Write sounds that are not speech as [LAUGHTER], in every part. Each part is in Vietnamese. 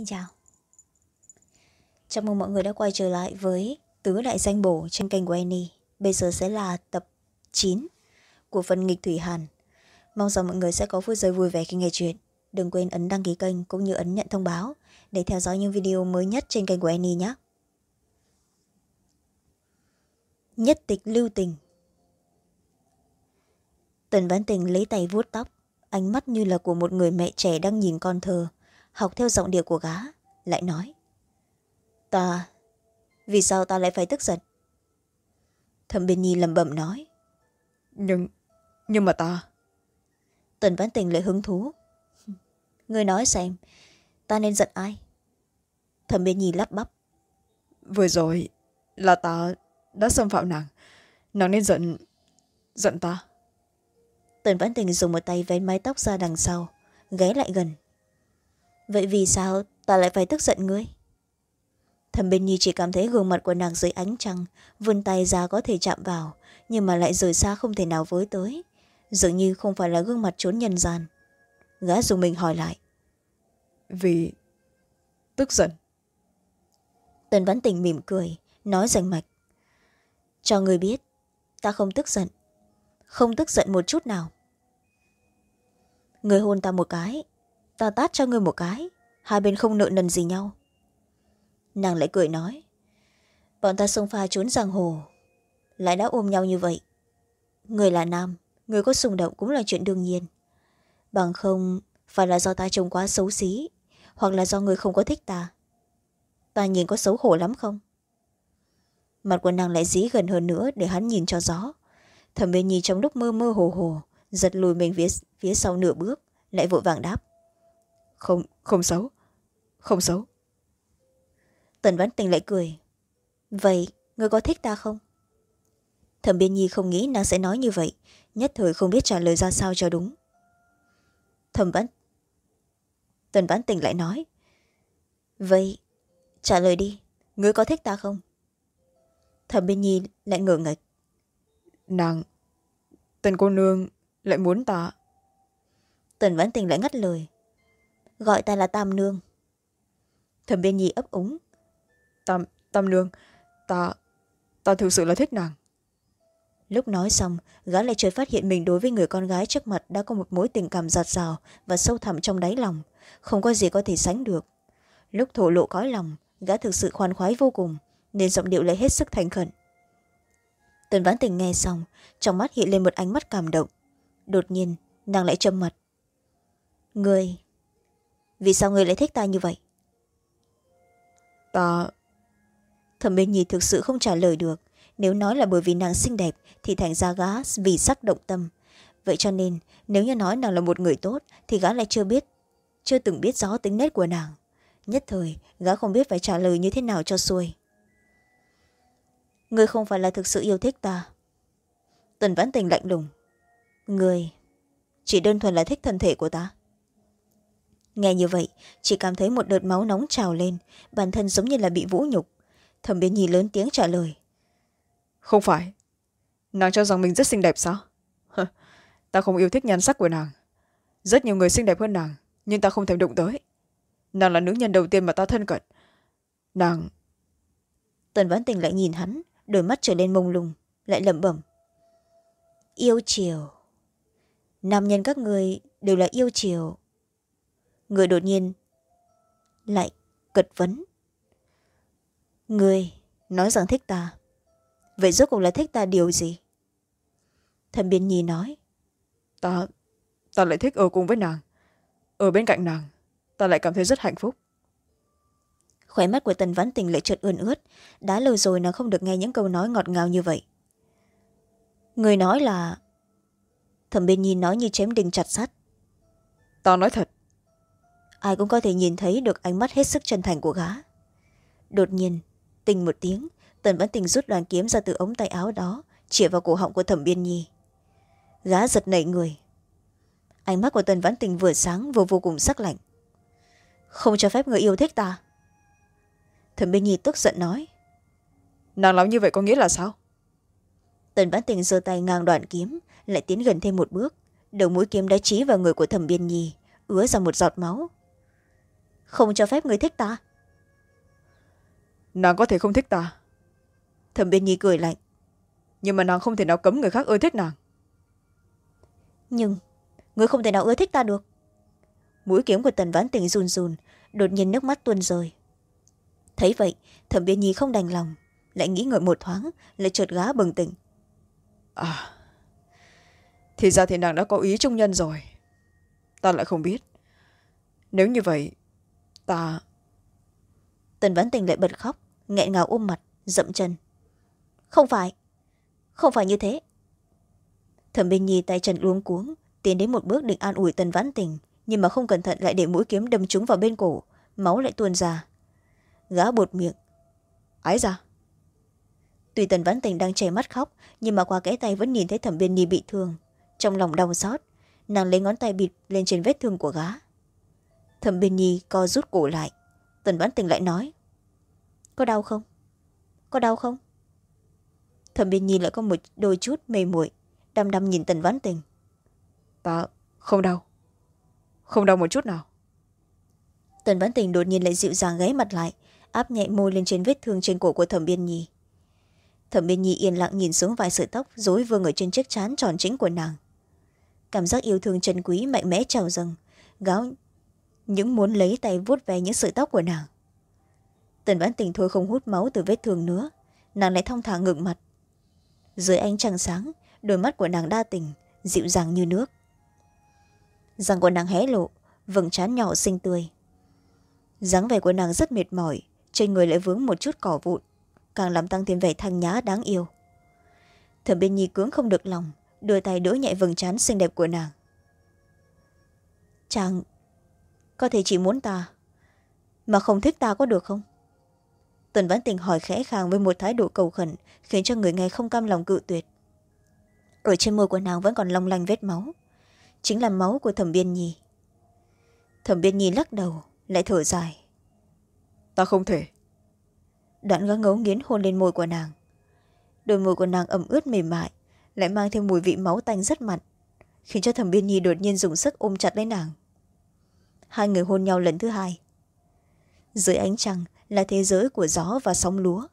xin chào. Chào mừng mọi người đã quay trở lại với tứ đại danh bổ trên kênh của Annie. Bây giờ sẽ là tập chín của phần nghịch thủy hàn. Mong rằng mọi người sẽ có phút giây vui vẻ khi nghe chuyện. Đừng quên ấn đăng ký kênh cũng như ấn nhận thông báo để theo dõi những video mới nhất trên kênh của Annie nhé. Nhất tịch lưu tình. Tần Văn tình lấy tay vuốt tóc. Ánh mắt như là của một người mẹ trẻ đang nhìn con thơ học theo giọng điệu của gá lại nói. Ta vì sao ta lại phải tức giận? Thẩm biên nhi lẩm bẩm nói. Nhưng nhưng mà ta. Tần vãn tình lại hứng thú. [LAUGHS] Người nói xem ta nên giận ai? Thẩm biên nhi lắp bắp. Vừa rồi là ta đã xâm phạm nàng. Nàng nên giận giận ta. Tần vãn tình dùng một tay vén mái tóc ra đằng sau ghé lại gần vậy vì sao ta lại phải tức giận ngươi? Thẩm bên nhi chỉ cảm thấy gương mặt của nàng dưới ánh trăng vươn tay ra có thể chạm vào nhưng mà lại rời xa không thể nào với tới. Dường như không phải là gương mặt trốn nhân gian. Gã dùng mình hỏi lại. Vì tức giận. Tần vãn tình mỉm cười nói rành mạch. Cho người biết ta không tức giận. Không tức giận một chút nào. Người hôn ta một cái ta tát cho ngươi một cái. Hai bên không nợ nần gì nhau. Nàng lại cười nói bọn ta xông pha trốn giang hồ lại đã ôm nhau như vậy. Người là nam người có xung động cũng là chuyện đương nhiên. Bằng không phải là do ta trông quá xấu xí hoặc là do người không có thích ta. Ta nhìn có xấu hổ lắm không? Mặt của nàng lại dí gần hơn nữa để hắn nhìn cho rõ. Thẩm bên nhi trong lúc mơ mơ hồ hồ giật lùi mình phía, phía sau nửa bước lại vội vàng đáp không không xấu. Không xấu. Tần văn tình lại cười. Vậy người có thích ta không? Thẩm biên nhi không nghĩ nàng sẽ nói như vậy nhất thời không biết trả lời ra sao cho đúng. Thẩm văn tần văn tình lại nói. Vậy trả lời đi ngươi có thích ta không? Thẩm biên nhi lại ngửa ngạch. Nàng tần cô nương lại muốn ta. Tần văn tình lại ngắt lời gọi ta là tam nương. Thẩm biên nhi ấp úng. Tam tam nương ta ta thực sự là thích nàng. Lúc nói xong gã lại chợt phát hiện mình đối với người con gái trước mặt đã có một mối tình cảm giạt rào và sâu thẳm trong đáy lòng không có gì có thể sánh được. Lúc thổ lộ cõi lòng gã thực sự khoan khoái vô cùng nên giọng điệu lại hết sức thành khẩn. Tần vãn tình nghe xong trong mắt hiện lên một ánh mắt cảm động. Đột nhiên nàng lại trầm mặt. Người vì sao người lại thích ta như vậy? Ta thẩm bên nhi thực sự không trả lời được. Nếu nói là bởi vì nàng xinh đẹp, thì thành ra gã vì sắc động tâm. Vậy cho nên, nếu như nói nàng là một người tốt, thì gã lại chưa biết chưa từng biết rõ tính nét của nàng. Nhất thời, gã không biết phải trả lời như thế nào cho xuôi. Người không phải là thực sự yêu thích ta. Tần vãn tình lạnh lùng. Người chỉ đơn thuần là thích thân thể của ta nghe như vậy chỉ cảm thấy một đợt máu nóng trào lên bản thân giống như là bị vũ nhục. Thẩm biên nhi lớn tiếng trả lời. Không phải. Nàng cho rằng mình rất xinh đẹp sao? Ta không yêu thích nhan sắc của nàng. Rất nhiều người xinh đẹp hơn nàng nhưng ta không thèm đụng tới. Nàng là nữ nhân đầu tiên mà ta thân cận. Nàng tần vãn tình lại nhìn hắn đôi mắt trở lên mông lung lại lẩm bẩm. Yêu chiều. Nam nhân các người đều là yêu chiều người đột nhiên lại cật vấn. Người nói rằng thích ta. Vậy rốt cuộc là thích ta điều gì? Thẩm biên nhi nói. Ta ta lại thích ở cùng với nàng. Ở bên cạnh nàng ta lại cảm thấy rất hạnh phúc. Khóe mắt của tần vãn tình lại trượt ươn ướt. Đã lâu rồi nàng không được nghe những câu nói ngọt ngào như vậy. Người nói là thẩm biên nhi nói như chém đinh chặt sắt. Ta nói thật ai cũng có thể nhìn thấy được ánh mắt hết sức chân thành của gã. Đột nhiên tình một tiếng tần vãn tình rút đoàn kiếm ra từ ống tay áo đó chĩa vào cổ họng của thẩm biên nhi. Gã giật nảy người. Ánh mắt của tần vãn tình vừa sáng vừa vô cùng sắc lạnh. Không cho phép người yêu thích ta. Thẩm biên nhi tức giận nói. Nàng làm như vậy có nghĩa là sao? Tần vãn tình giơ tay ngang đoạn kiếm lại tiến gần thêm một bước. Đầu mũi kiếm đã trí vào người của thẩm biên nhi ứa ra một giọt máu không cho phép người thích ta. Nàng có thể không thích ta. Thẩm biên nhi cười lạnh. Nhưng mà nàng không thể nào cấm người khác ưa thích nàng. Nhưng người không thể nào ưa thích ta được. Mũi kiếm của tần vãn tình run run đột nhiên nước mắt tuôn rơi. Thấy vậy thẩm biên nhi không đành lòng lại nghĩ ngợi một thoáng lại chợt gá bừng tỉnh. À thì ra thì nàng đã có ý trung nhân rồi. Ta lại không biết. Nếu như vậy ta tần vãn tình lại bật khóc, nghẹn ngào ôm mặt, dậm chân. Không phải không phải như thế. Thẩm biên nhi tay chân luống cuống, tiến đến một bước định an ủi tần vãn tình, nhưng mà không cẩn thận lại để mũi kiếm đâm trúng vào bên cổ, máu lại tuôn ra. Gã bột miệng. Ái ra tuy tần vãn tình đang chảy mắt khóc, nhưng mà qua kẽ tay vẫn nhìn thấy thẩm biên nhi bị thương. Trong lòng đau xót, nàng lấy ngón tay bịt lên trên vết thương của gã thẩm biên nhi co rút cổ lại. Tần vãn tình lại nói có đau không? Có đau không? Thẩm biên nhi lại có một đôi chút mê muội đăm đăm nhìn tần vãn tình. Ta không đau. Không đau một chút nào. Tần vãn tình đột nhiên lại dịu dàng ghé mặt lại áp nhẹ môi lên trên vết thương trên cổ của thẩm biên nhi. Thẩm biên nhi yên lặng nhìn xuống vài sợi tóc rối vương ở trên chiếc trán tròn chính của nàng. Cảm giác yêu thương chân quý mạnh mẽ trào dâng gáo những muốn lấy tay vuốt ve những sợi tóc của nàng. Tần vãn tình thôi không hút máu từ vết thương nữa. Nàng lại thong thả ngừng mặt. Dưới ánh trăng sáng, đôi mắt của nàng đa tình, dịu dàng như nước. Răng của nàng hé lộ, vầng trán nhỏ xinh tươi. Dáng vẻ của nàng rất mệt mỏi, trên người lại vướng một chút cỏ vụn, càng làm tăng thêm vẻ thanh nhã đáng yêu. Thẩm biên nhi cưỡng không được lòng đưa tay đỡ nhẹ vầng trán xinh đẹp của nàng. Chàng có thể chỉ muốn ta. Mà không thích ta có được không? Tần vãn tình hỏi khẽ khàng với một thái độ cầu khẩn khiến cho người nghe không cam lòng cự tuyệt. Ở trên môi của nàng vẫn còn long lanh vết máu. Chính là máu của thẩm biên nhi. Thẩm biên nhi lắc đầu lại thở dài. Ta không thể. Đoạn gã ngấu nghiến hôn lên môi của nàng. Đôi môi của nàng ẩm ướt mềm mại lại mang thêm mùi vị máu tanh rất mặn khiến cho thẩm biên nhi đột nhiên dùng sức ôm chặt lấy nàng hai người hôn nhau lần thứ hai. Dưới ánh trăng là thế giới của gió và sóng lúa.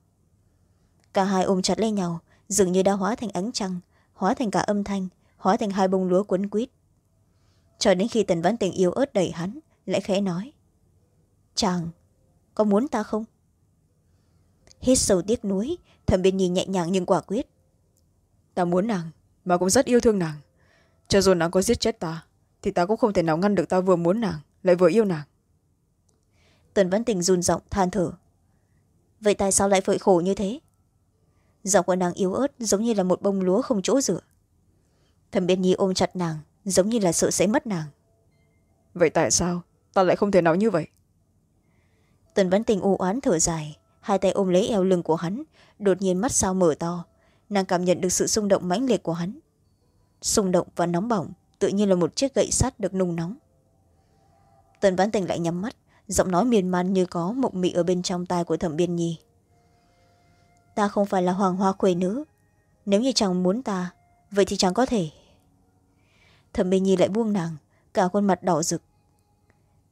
Cả hai ôm chặt lấy nhau, dường như đã hóa thành ánh trăng, hóa thành cả âm thanh, hóa thành hai bông lúa quấn quýt. Cho đến khi tần văn tình yêu ớt đẩy hắn, lại khẽ nói, chàng, có muốn ta không? Hít sâu tiếc nuối, thẩm biên nhi nhẹ nhàng nhưng quả quyết, ta muốn nàng, mà cũng rất yêu thương nàng. Cho dù nàng có giết chết ta, thì ta cũng không thể nào ngăn được ta vừa muốn nàng lại vừa yêu nàng. Tần văn tình run giọng than thở. Vậy tại sao lại phải khổ như thế? Giọng của nàng yếu ớt giống như là một bông lúa không chỗ rửa. Thẩm biên nhi ôm chặt nàng giống như là sợ sẽ mất nàng. Vậy tại sao ta lại không thể nào như vậy? Tần văn tình u oán thở dài hai tay ôm lấy eo lưng của hắn đột nhiên mắt sao mở to. Nàng cảm nhận được sự xung động mãnh liệt của hắn. Xung động và nóng bỏng tự nhiên là một chiếc gậy sắt được nung nóng tần văn tình lại nhắm mắt, giọng nói miên man như có mộng mị ở bên trong tai của thẩm biên nhi. Ta không phải là hoàng hoa quê nữ. Nếu như chàng muốn ta, vậy thì chàng có thể. Thẩm biên nhi lại buông nàng, cả khuôn mặt đỏ rực.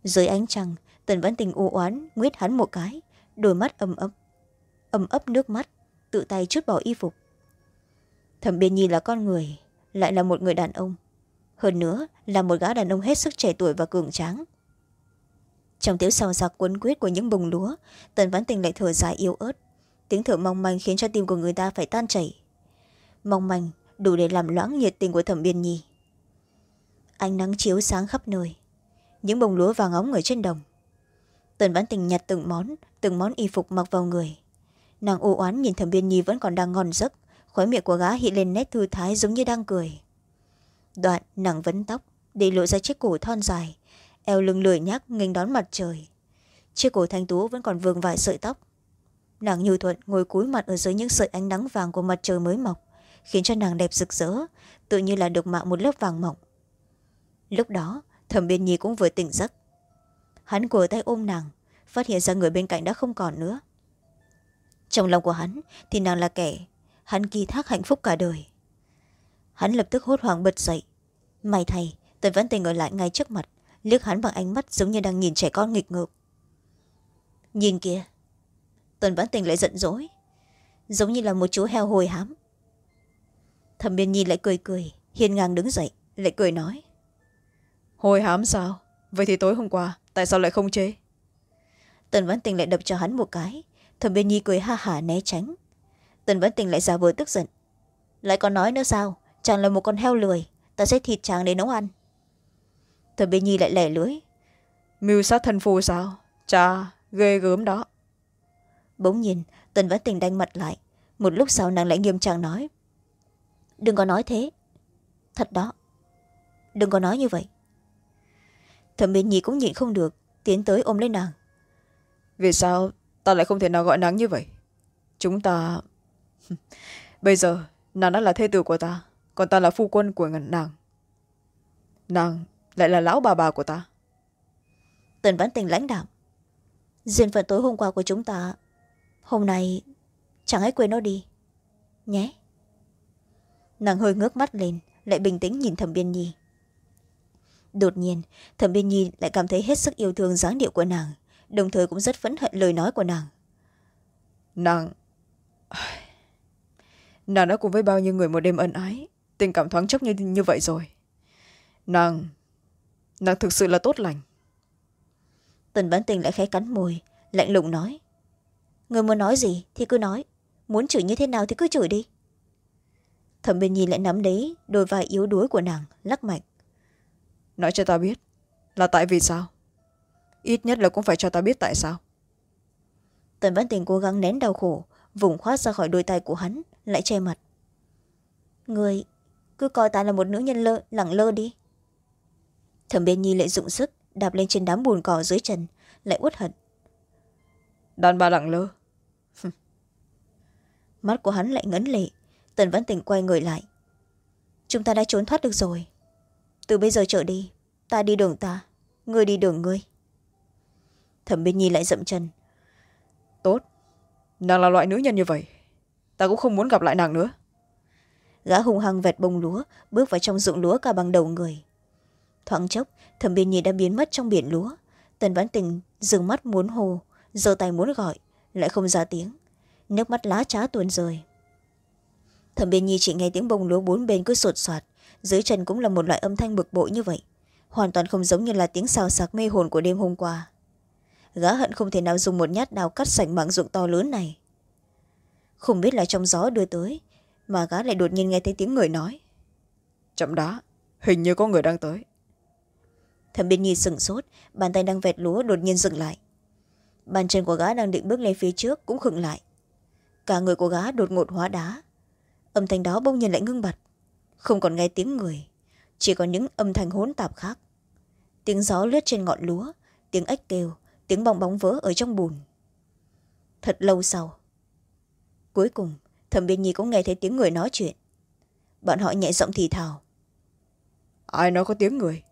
Dưới ánh trăng, tần vãn tình u oán, nguyết hắn một cái, đôi mắt ầm ấp ầm ấp nước mắt, tự tay chút bỏ y phục. Thẩm biên nhi là con người, lại là một người đàn ông. Hơn nữa, là một gã đàn ông hết sức trẻ tuổi và cường tráng trong tiếng xào xạc quấn quýt của những bông lúa, tần vãn tình lại thở dài yếu ớt. Tiếng thở mong manh khiến cho tim của người ta phải tan chảy. Mong manh, đủ để làm loãng nhiệt tình của thẩm biên nhi. Ánh nắng chiếu sáng khắp nơi. Những bông lúa vàng óng ở trên đồng. Tần vãn tình nhặt từng món từng món y phục mặc vào người. Nàng ô oán nhìn thẩm biên nhi vẫn còn đang ngon giấc, khóe miệng của gã hiện lên nét thư thái giống như đang cười. Đoạn nàng vấn tóc, để lộ ra chiếc cổ thon dài eo lưng lười nhác nghênh đón mặt trời. Chiếc cổ thanh tú vẫn còn vương vài sợi tóc. Nàng nhu thuận ngồi cúi mặt ở dưới những sợi ánh nắng vàng của mặt trời mới mọc, khiến cho nàng đẹp rực rỡ, tự như là được mạo một lớp vàng mỏng. Lúc đó, thẩm biên nhi cũng vừa tỉnh giấc. Hắn cùa tay ôm nàng, phát hiện ra người bên cạnh đã không còn nữa. Trong lòng của hắn thì nàng là kẻ, hắn kỳ thác hạnh phúc cả đời. Hắn lập tức hốt hoảng bật dậy. May thay tần vẫn tình ở lại ngay trước mặt liếc hắn bằng ánh mắt giống như đang nhìn trẻ con nghịch ngợm. Nhìn kìa tần vãn tình lại giận dỗi giống như là một chú heo hồi hám. Thẩm biên nhi lại cười cười hiên ngang đứng dậy lại cười nói hồi hám sao? Vậy thì tối hôm qua tại sao lại không chế? Tần vãn tình lại đập cho hắn một cái thẩm biên nhi cười ha hả né tránh. Tần vãn tình lại giả vờ tức giận lại còn nói nữa sao? Chàng là một con heo lười ta sẽ thịt chàng để nấu ăn thẩm biên nhi lại lẻ lưới mưu sát thân phu sao? Cha ghê gớm đó. Bỗng nhìn tần vãn tình đanh mặt lại. Một lúc sau nàng lại nghiêm trang nói đừng có nói thế. Thật đó. Đừng có nói như vậy. Thẩm biên nhi cũng nhịn không được tiến tới ôm lấy nàng. Vì sao ta lại không thể nào gọi nàng như vậy? Chúng ta [LAUGHS] bây giờ nàng đã là thê tử của ta còn ta là phu quân của nàng. Nàng lại là lão bà bà của ta. Tần vãn tình lãnh đạo duyên phận tối hôm qua của chúng ta hôm nay chẳng hãy quên nó đi nhé. Nàng hơi ngước mắt lên lại bình tĩnh nhìn thẩm biên nhi. Đột nhiên thẩm biên nhi lại cảm thấy hết sức yêu thương dáng điệu của nàng đồng thời cũng rất phẫn hận lời nói của nàng. Nàng nàng đã cùng với bao nhiêu người một đêm ân ái tình cảm thoáng chốc như, như vậy rồi. Nàng nàng thực sự là tốt lành. Tần bán tình lại khẽ cắn môi lạnh lùng nói. Người muốn nói gì thì cứ nói muốn chửi như thế nào thì cứ chửi đi. Thẩm biên nhi lại nắm lấy đôi vai yếu đuối của nàng lắc mạnh. Nói cho ta biết là tại vì sao? Ít nhất là cũng phải cho ta biết tại sao. Tần văn tình cố gắng nén đau khổ vùng khoát ra khỏi đôi tay của hắn lại che mặt. Người cứ coi ta là một nữ nhân lơ lẳng lơ đi thẩm biên nhi lại dụng sức đạp lên trên đám bùn cỏ dưới chân lại uất hận. Đàn bà lẳng lơ. Mắt của hắn lại ngấn lệ tần văn tình quay người lại. Chúng ta đã trốn thoát được rồi. Từ bây giờ trở đi ta đi đường ta ngươi đi đường ngươi. Thẩm biên nhi lại dậm chân. Tốt. Nàng là loại nữ nhân như vậy ta cũng không muốn gặp lại nàng nữa. Gã hung hăng vẹt bông lúa bước vào trong ruộng lúa cả bằng đầu người thoáng chốc, thẩm biên nhi đã biến mất trong biển lúa. Tần vãn tình dừng mắt muốn hồ giơ tay muốn gọi, lại không ra tiếng. Nước mắt lá trá tuôn rơi. Thẩm biên nhi chỉ nghe tiếng bông lúa bốn bên cứ sột soạt, dưới chân cũng là một loại âm thanh bực bội như vậy. Hoàn toàn không giống như là tiếng xào sạc mê hồn của đêm hôm qua. Gã hận không thể nào dùng một nhát đào cắt sảnh mạng ruộng to lớn này. Không biết là trong gió đưa tới, mà gã lại đột nhiên nghe thấy tiếng người nói. Chậm đá hình như có người đang tới thẩm biên nhi sửng sốt, bàn tay đang vẹt lúa đột nhiên dừng lại. Bàn chân của gã đang định bước lên phía trước cũng khựng lại. Cả người của gã đột ngột hóa đá. Âm thanh đó bỗng nhiên lại ngưng bặt. Không còn nghe tiếng người, chỉ có những âm thanh hỗn tạp khác. Tiếng gió lướt trên ngọn lúa, tiếng ếch kêu, tiếng bong bóng vỡ ở trong bùn. Thật lâu sau, cuối cùng, thẩm biên nhi cũng nghe thấy tiếng người nói chuyện. Bọn họ nhẹ giọng thì thào. Ai nói có tiếng người?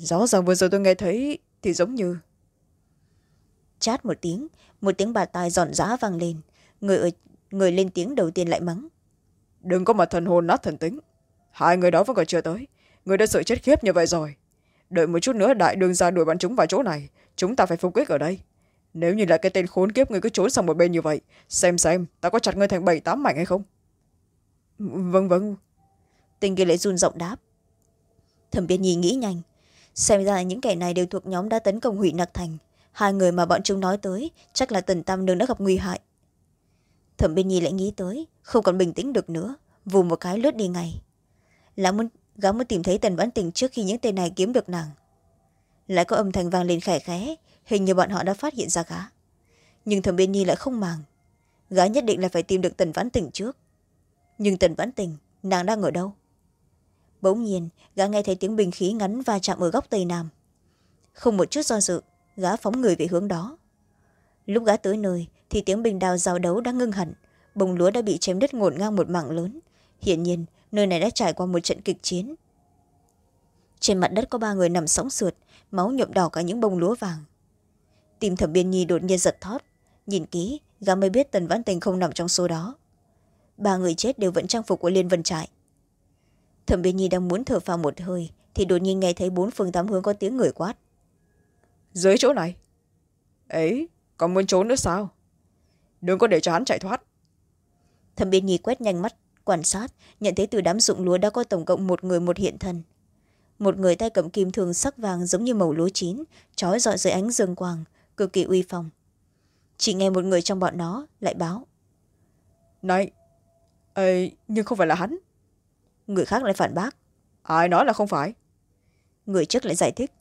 Rõ ràng vừa rồi tôi nghe thấy thì giống như chát một tiếng một tiếng bà tai giòn giã vang lên. Người, ở, người lên tiếng đầu tiên lại mắng. Đừng có mà thần hồn nát thần tính. Hai người đó vẫn còn chưa tới. Người đã sợ chết khiếp như vậy rồi. Đợi một chút nữa đại đương ra đuổi bọn chúng vào chỗ này. Chúng ta phải phục kích ở đây. Nếu như là cái tên khốn kiếp người cứ trốn sang một bên như vậy xem xem ta có chặt ngươi thành bảy tám mảnh hay không. Vâng vâng. Tình kia lại run giọng đáp. Thẩm biên nhi nghĩ nhanh xem ra những kẻ này đều thuộc nhóm đã tấn công hủy nặc thành. Hai người mà bọn chúng nói tới, chắc là tần tam nương đã gặp nguy hại. Thẩm biên nhi lại nghĩ tới, không còn bình tĩnh được nữa, vù một cái lướt đi ngay. Là muốn, gã muốn tìm thấy tần vãn tình trước khi những tên này kiếm được nàng. Lại có âm thanh vang lên khẽ khẽ, hình như bọn họ đã phát hiện ra gã. Nhưng thẩm biên nhi lại không màng. Gã nhất định là phải tìm được tần vãn tình trước. Nhưng tần vãn tình, nàng đang ở đâu? Bỗng nhiên, gã nghe thấy tiếng bình khí ngắn va chạm ở góc tây nam. Không một chút do dự, gã phóng người về hướng đó. Lúc gã tới nơi, thì tiếng bình đào giao đấu đã ngưng hẳn. Bông lúa đã bị chém đứt ngổn ngang một mảng lớn. Hiển nhiên, nơi này đã trải qua một trận kịch chiến. Trên mặt đất có ba người nằm sóng sượt, máu nhuộm đỏ cả những bông lúa vàng. Tim thẩm biên nhi đột nhiên giật thót. Nhìn kỹ, gã mới biết tần vãn tình không nằm trong số đó. Ba người chết đều vẫn trang phục của liên vân trại thẩm biên nhi đang muốn thở phào một hơi thì đột nhiên nghe thấy bốn phương tám hướng có tiếng người quát. Dưới chỗ này. Ấy còn muốn trốn nữa sao? Đừng có để cho hắn chạy thoát. Thẩm biên nhi quét nhanh mắt quan sát nhận thấy từ đám dụng lúa đã có tổng cộng một người một hiện thân. Một người tay cầm kim thường sắc vàng giống như màu lúa chín trói rọi dưới ánh dương quang cực kỳ uy phong. Chỉ nghe một người trong bọn nó lại báo. Này ê, nhưng không phải là hắn người khác lại phản bác. Ai nói là không phải? Người trước lại giải thích.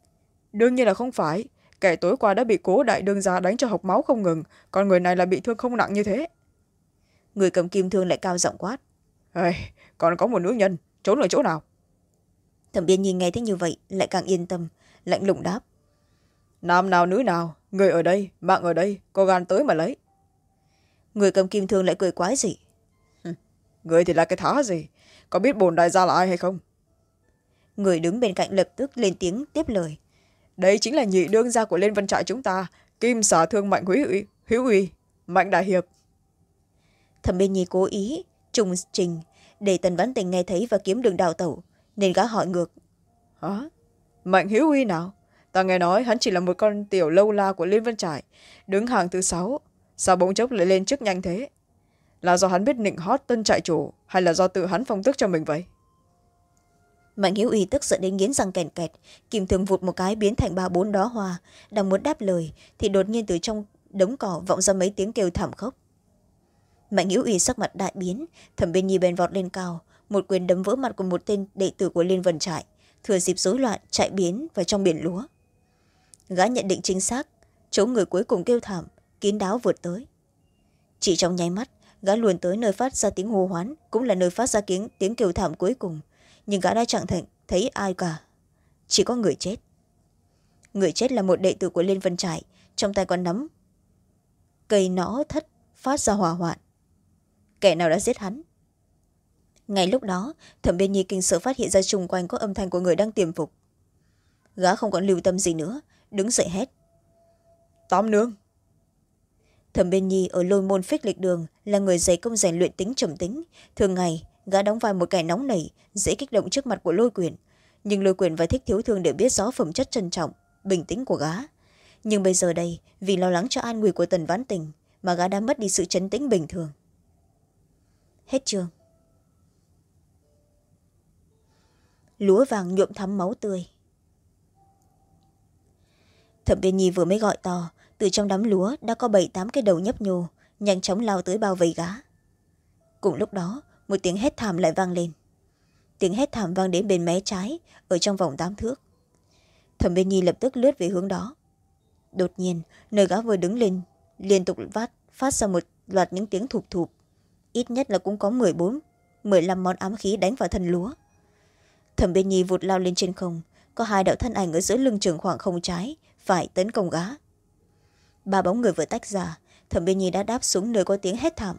Đương nhiên là không phải. Kẻ tối qua đã bị cố đại đương gia đánh cho học máu không ngừng còn người này là bị thương không nặng như thế. Người cầm kim thương lại cao giọng quát. Ê, còn có một nữ nhân trốn ở chỗ nào? Thẩm biên nhìn nghe thấy như vậy lại càng yên tâm lạnh lùng đáp. Nam nào nữ nào người ở đây mạng ở đây có gan tới mà lấy. Người cầm kim thương lại cười quái gì người thì là cái thá gì có biết bồn đại gia là ai hay không? Người đứng bên cạnh lập tức lên tiếng tiếp lời. Đây chính là nhị đương gia của lên vân trại chúng ta kim xả thương mạnh hữu uy hữu uy mạnh đại hiệp. Thẩm biên nhi cố ý trùng trình để tần văn tình nghe thấy và kiếm đường đào tẩu nên gã hỏi ngược. Hả? Mạnh hữu uy nào? Ta nghe nói hắn chỉ là một con tiểu lâu la của liên vân trại đứng hàng thứ sáu. Sao bỗng chốc lại lên chức nhanh thế? Là do hắn biết nịnh hót tân trại chủ hay là do tự hắn phong tức cho mình vậy? Mạnh hiếu uy tức giận đến nghiến răng kèn kẹt, kìm thường vụt một cái biến thành ba bốn đó hoa. Đang muốn đáp lời, thì đột nhiên từ trong đống cỏ vọng ra mấy tiếng kêu thảm khốc. Mạnh hiếu uy sắc mặt đại biến, thẩm bên nhi bèn vọt lên cao. Một quyền đấm vỡ mặt của một tên đệ tử của liên vân trại, thừa dịp rối loạn, chạy biến vào trong biển lúa. Gã nhận định chính xác, chỗ người cuối cùng kêu thảm, kín đáo vượt tới. Chỉ trong nháy mắt gã luồn tới nơi phát ra tiếng hô hoán cũng là nơi phát ra tiếng, tiếng kêu thảm cuối cùng. Nhưng gã đã chẳng thành, thấy ai cả. Chỉ có người chết. Người chết là một đệ tử của liên vân trại trong tay còn nắm cây nõ thất phát ra hỏa hoạn. Kẻ nào đã giết hắn? Ngay lúc đó thẩm biên nhi kinh sợ phát hiện ra chung quanh có âm thanh của người đang tiềm phục. Gã không còn lưu tâm gì nữa đứng dậy hét. Tóm nương thẩm biên nhi ở lôi môn phích lịch đường là người dày công rèn luyện tính trầm tính. Thường ngày, gã đóng vai một kẻ nóng nảy, dễ kích động trước mặt của lôi quyền. Nhưng lôi quyền và thích thiếu thương đều biết rõ phẩm chất trân trọng, bình tĩnh của gã. Nhưng bây giờ đây, vì lo lắng cho an nguy của tần vãn tình mà gã đã mất đi sự chấn tĩnh bình thường. Hết chương. Lúa vàng nhuộm thắm máu tươi. Thẩm biên nhi vừa mới gọi to từ trong đám lúa đã có bảy tám cái đầu nhấp nhô, nhanh chóng lao tới bao vây gá. Cùng lúc đó, một tiếng hét thảm lại vang lên. Tiếng hét thảm vang đến bên mé trái, ở trong vòng tám thước. Thẩm bên nhi lập tức lướt về hướng đó. Đột nhiên, nơi gã vừa đứng lên, liên tục vát phát ra một loạt những tiếng thụp thụp. Ít nhất là cũng có m bốn m năm món ám khí đánh vào thân lúa. Thẩm bên nhi vụt lao lên trên không, có hai đạo thân ảnh ở giữa lưng trường khoảng không trái, phải tấn công gã ba bóng người vừa tách ra, thẩm biên nhi đã đáp xuống nơi có tiếng hét thảm.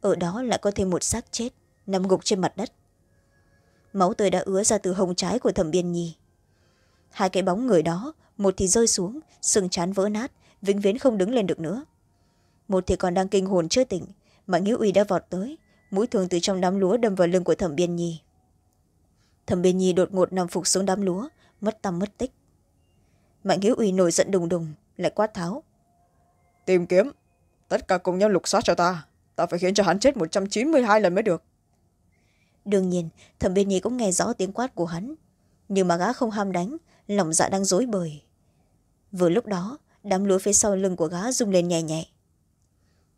Ở đó lại có thêm một xác chết, nằm gục trên mặt đất. Máu tươi đã ứa ra từ hồng trái của thẩm biên nhi. Hai cái bóng người đó, một thì rơi xuống sừng chán vỡ nát, vĩnh viễn không đứng lên được nữa. Một thì còn đang kinh hồn chưa tỉnh, mà nghĩa uy đã vọt tới, mũi thường từ trong đám lúa đâm vào lưng của thẩm biên nhi. Thẩm biên nhi đột ngột nằm phục xuống đám lúa, mất tâm mất tích. Mạnh hữu uy nổi giận đùng đùng, lại quát tháo tìm kiếm. Tất cả cùng nhau lục soát cho ta. Ta phải khiến cho hắn chết một trăm chín mươi hai lần mới được. Đương nhiên, thẩm biên nhi cũng nghe rõ tiếng quát của hắn. Nhưng mà gã không ham đánh, lòng dạ đang dối bời. Vừa lúc đó, đám lúa phía sau lưng của gã rung lên nhẹ nhẹ.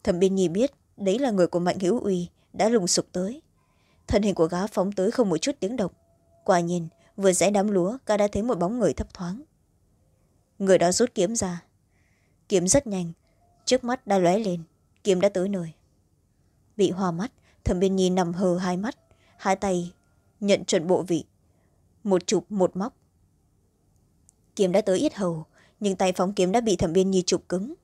Thẩm biên nhi biết đấy là người của mạnh hữu uy đã lùng sục tới. Thân hình của gã phóng tới không một chút tiếng động. Quả nhiên, vừa rẽ đám lúa, gã đã thấy một bóng người thấp thoáng. Người đó rút kiếm ra. Kiếm rất nhanh trước mắt đã lóe lên, kiếm đã tới nơi. Bị hoa mắt, thẩm biên nhi nằm hờ hai mắt, hai tay nhận chuẩn bộ vị, một chụp một móc. Kiếm đã tới ít hầu, nhưng tay phóng kiếm đã bị thẩm biên nhi chụp cứng.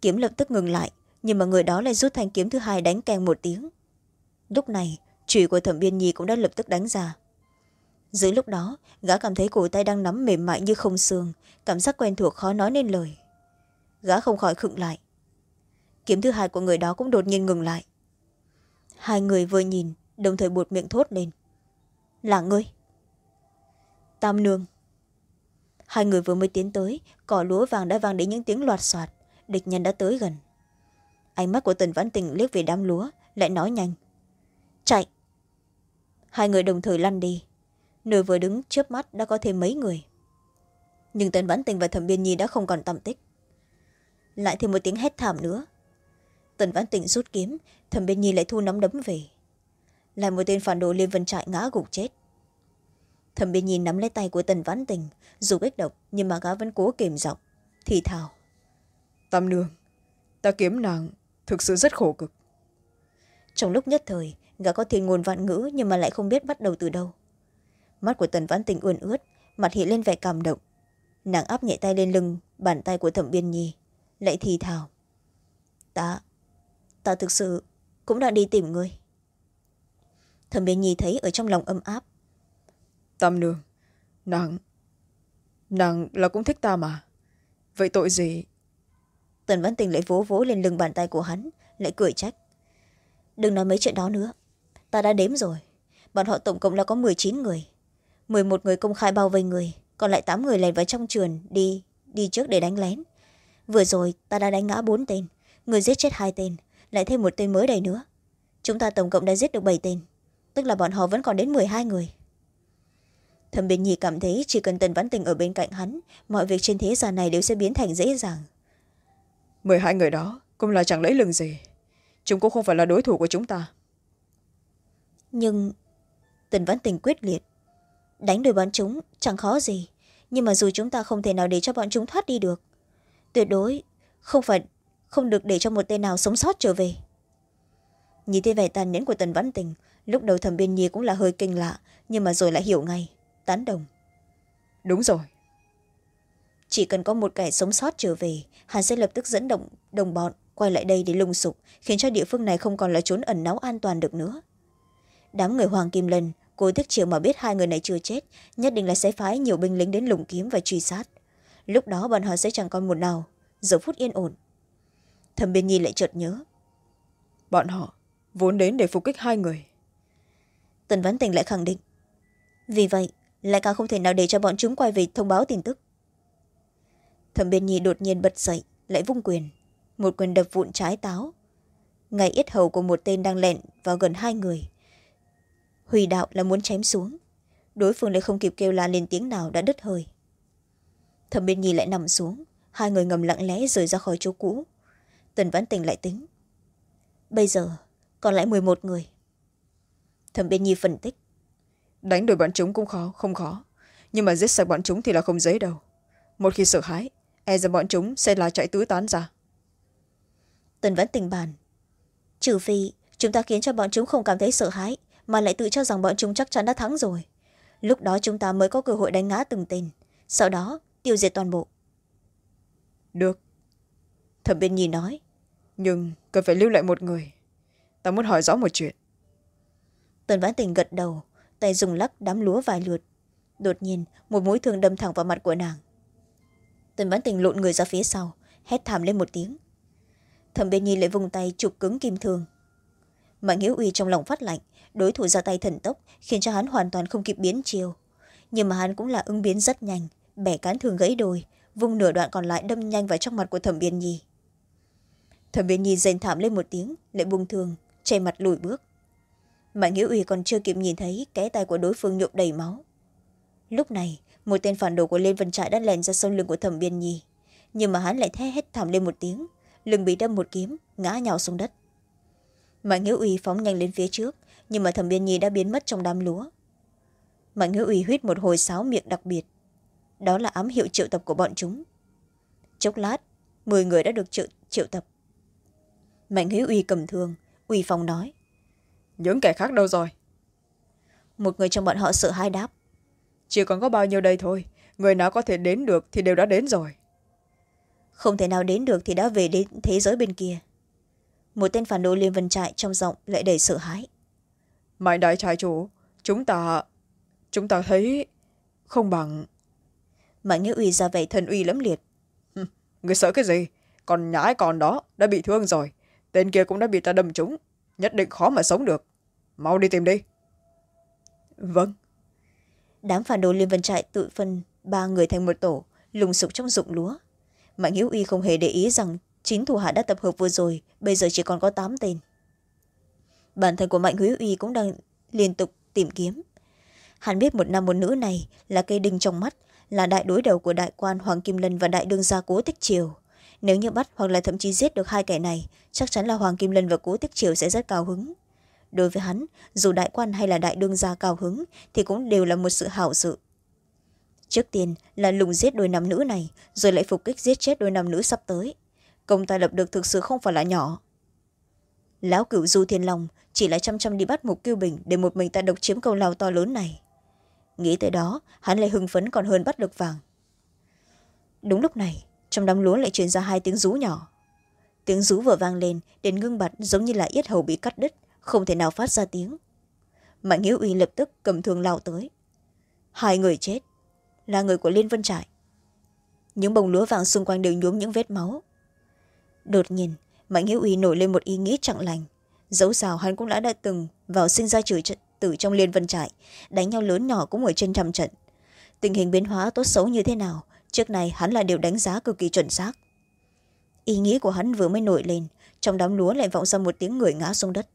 Kiếm lập tức ngừng lại, nhưng mà người đó lại rút thanh kiếm thứ hai đánh keng một tiếng. Lúc này, chùy của thẩm biên nhi cũng đã lập tức đánh ra. Giữa lúc đó, gã cảm thấy cổ tay đang nắm mềm mại như không xương, cảm giác quen thuộc khó nói nên lời gã không khỏi khựng lại. Kiếm thứ hai của người đó cũng đột nhiên ngừng lại. Hai người vừa nhìn, đồng thời buột miệng thốt lên. Là ngươi. Tam nương. Hai người vừa mới tiến tới, cỏ lúa vàng đã vang đến những tiếng loạt soạt. Địch nhân đã tới gần. Ánh mắt của tần vãn tình liếc về đám lúa, lại nói nhanh. Chạy. Hai người đồng thời lăn đi. Nơi vừa đứng trước mắt đã có thêm mấy người. Nhưng tần vãn tình và thẩm biên nhi đã không còn tầm tích lại thêm một tiếng hét thảm nữa. Tần vãn tình rút kiếm thẩm biên nhi lại thu nắm đấm về. Lại một tên phản đồ liên vân trại ngã gục chết. Thẩm biên nhi nắm lấy tay của tần vãn tình dù kích động nhưng mà gã vẫn cố kềm giọng thì thào. Tam nương ta kiếm nàng thực sự rất khổ cực. Trong lúc nhất thời gã có thiên ngôn vạn ngữ nhưng mà lại không biết bắt đầu từ đâu. Mắt của tần vãn tình ươn ướt mặt hiện lên vẻ cảm động. Nàng áp nhẹ tay lên lưng bàn tay của thẩm biên nhi lại thì thào. Ta ta thực sự cũng đã đi tìm người thẩm biên nhi thấy ở trong lòng âm áp. Tam nương nàng nàng là cũng thích ta mà. Vậy tội gì? Tần văn tình lại vỗ vỗ lên lưng bàn tay của hắn lại cười trách. Đừng nói mấy chuyện đó nữa. Ta đã đếm rồi. Bọn họ tổng cộng là có m chín người. m một người công khai bao vây người còn lại tám người lèn vào trong trường đi đi trước để đánh lén vừa rồi ta đã đánh ngã bốn tên. Người giết chết hai tên lại thêm một tên mới đầy nữa. Chúng ta tổng cộng đã giết được bảy tên tức là bọn họ vẫn còn đến m hai người. Thẩm biên nhi cảm thấy chỉ cần tần văn tình ở bên cạnh hắn mọi việc trên thế gian này đều sẽ biến thành dễ dàng. mười hai người đó cũng là chẳng lấy lừng gì. Chúng cũng không phải là đối thủ của chúng ta. Nhưng tần văn tình quyết liệt. Đánh đuổi bọn chúng chẳng khó gì nhưng mà dù chúng ta không thể nào để cho bọn chúng thoát đi được tuyệt đối không phải không được để cho một tên nào sống sót trở về. Nhìn thấy vẻ tàn nhẫn của tần văn tình lúc đầu thẩm biên nhi cũng là hơi kinh lạ nhưng mà rồi lại hiểu ngay tán đồng. Đúng rồi. Chỉ cần có một kẻ sống sót trở về hắn sẽ lập tức dẫn động đồng bọn quay lại đây để lùng sục khiến cho địa phương này không còn là trốn ẩn náu an toàn được nữa. Đám người hoàng kim lân cô thức chiều mà biết hai người này chưa chết nhất định là sẽ phái nhiều binh lính đến lùng kiếm và truy sát lúc đó bọn họ sẽ chẳng còn một nào. Giờ phút yên ổn. Thẩm biên nhi lại chợt nhớ. Bọn họ vốn đến để phục kích hai người. Tần văn tình lại khẳng định. Vì vậy lại càng không thể nào để cho bọn chúng quay về thông báo tin tức. Thẩm biên nhi đột nhiên bật dậy lại vung quyền. Một quyền đập vụn trái táo. Ngay yết hầu của một tên đang lẹn vào gần hai người. Hủy đạo là muốn chém xuống. Đối phương lại không kịp kêu la lên tiếng nào đã đứt hơi thẩm biên nhi lại nằm xuống. Hai người ngầm lặng lẽ rời ra khỏi chỗ cũ. Tần vãn tình lại tính. Bây giờ còn lại m một người. Thẩm biên nhi phân tích. Đánh đuổi bọn chúng cũng khó không khó. Nhưng mà giết sạch bọn chúng thì là không dễ đâu. Một khi sợ hãi e rằng bọn chúng sẽ là chạy tứ tán ra tần vẫn tình bàn. Trừ phi chúng ta khiến cho bọn chúng không cảm thấy sợ hãi mà lại tự cho rằng bọn chúng chắc chắn đã thắng rồi. Lúc đó chúng ta mới có cơ hội đánh ngã từng tên. Sau đó tiêu diệt toàn bộ. Được. Thẩm biên nhi nói. Nhưng cần phải lưu lại một người. Ta muốn hỏi rõ một chuyện. Tần vãn tình gật đầu tay dùng lắc đám lúa vài lượt. Đột nhiên một mũi thương đâm thẳng vào mặt của nàng. Tần vãn tình lộn người ra phía sau hét thảm lên một tiếng. Thẩm biên nhi lại vùng tay chụp cứng kim thương. Mạnh hiếu uy trong lòng phát lạnh đối thủ ra tay thần tốc khiến cho hắn hoàn toàn không kịp biến chiều. Nhưng mà hắn cũng là ứng biến rất nhanh bẻ cán thường gãy đôi vung nửa đoạn còn lại đâm nhanh vào trong mặt của thẩm biên nhi. Thẩm biên nhi rên thảm lên một tiếng, lại buông thường che mặt lùi bước. Mạnh hữu uy còn chưa kịp nhìn thấy cái tay của đối phương nhuộm đầy máu. Lúc này, một tên phản đồ của liên vân trại đã lèn ra sau lưng của thẩm biên nhi, nhưng mà hắn lại thét hét thảm lên một tiếng, lưng bị đâm một kiếm, ngã nhào xuống đất. Mạnh hữu uy phóng nhanh lên phía trước, nhưng mà thẩm biên nhi đã biến mất trong đám lúa. Mạnh hữu uy huýt một hồi sáo miệng đặc biệt đó là ám hiệu triệu tập của bọn chúng. Chốc lát m người đã được triệu, triệu tập. Mạnh hiếu uy cầm thương uy phong nói những kẻ khác đâu rồi? Một người trong bọn họ sợ hai đáp chỉ còn có bao nhiêu đây thôi người nào có thể đến được thì đều đã đến rồi. Không thể nào đến được thì đã về đến thế giới bên kia. Một tên phản đồ liên vân trại trong giọng lại đầy sợ hãi. Mạnh đại trại chủ chúng ta chúng ta thấy không bằng mạnh nghĩa uy ra vẻ thần uy lẫm liệt. Người sợ cái gì? Còn nhãi còn đó đã bị thương rồi. Tên kia cũng đã bị ta đâm trúng. Nhất định khó mà sống được. Mau đi tìm đi. Vâng. Đám phản đồ liên vân trại tự phân ba người thành một tổ lùng sục trong rụng lúa. Mạnh hiếu uy không hề để ý rằng chín thủ hạ đã tập hợp vừa rồi bây giờ chỉ còn có tám tên. Bản thân của mạnh hữu uy cũng đang liên tục tìm kiếm. Hắn biết một nam một nữ này là cây đinh trong mắt là đại đối đầu của đại quan hoàng kim lân và đại đương gia cố tích triều. Nếu như bắt hoặc là thậm chí giết được hai kẻ này, chắc chắn là hoàng kim lân và cố tích triều sẽ rất cao hứng. Đối với hắn, dù đại quan hay là đại đương gia cao hứng, thì cũng đều là một sự hảo sự. Trước tiên là lùng giết đôi nam nữ này, rồi lại phục kích giết chết đôi nam nữ sắp tới. Công ta lập được thực sự không phải là nhỏ. Lão cửu du thiên long chỉ là chăm chăm đi bắt mục kiêu bình để một mình ta độc chiếm câu lao to lớn này nghĩ tới đó, hắn lại hưng phấn còn hơn bắt được vàng. Đúng lúc này, trong đám lúa lại truyền ra hai tiếng rú nhỏ. Tiếng rú vừa vang lên đến ngưng bặt giống như là yết hầu bị cắt đứt, không thể nào phát ra tiếng. Mạnh hiếu uy lập tức cầm thương lao tới. Hai người chết, là người của liên vân trại. Những bông lúa vàng xung quanh đều nhuốm những vết máu. Đột nhiên mạnh hiếu uy nổi lên một ý nghĩ chẳng lành. Dẫu sao hắn cũng đã đã từng vào sinh ra trừ tử trong liên vân trại, đánh nhau lớn nhỏ cũng ở trên trăm trận. Tình hình biến hóa tốt xấu như thế nào, trước này hắn là đều đánh giá cực kỳ chuẩn xác. Ý nghĩ của hắn vừa mới nổi lên, trong đám lúa lại vọng ra một tiếng người ngã xuống đất.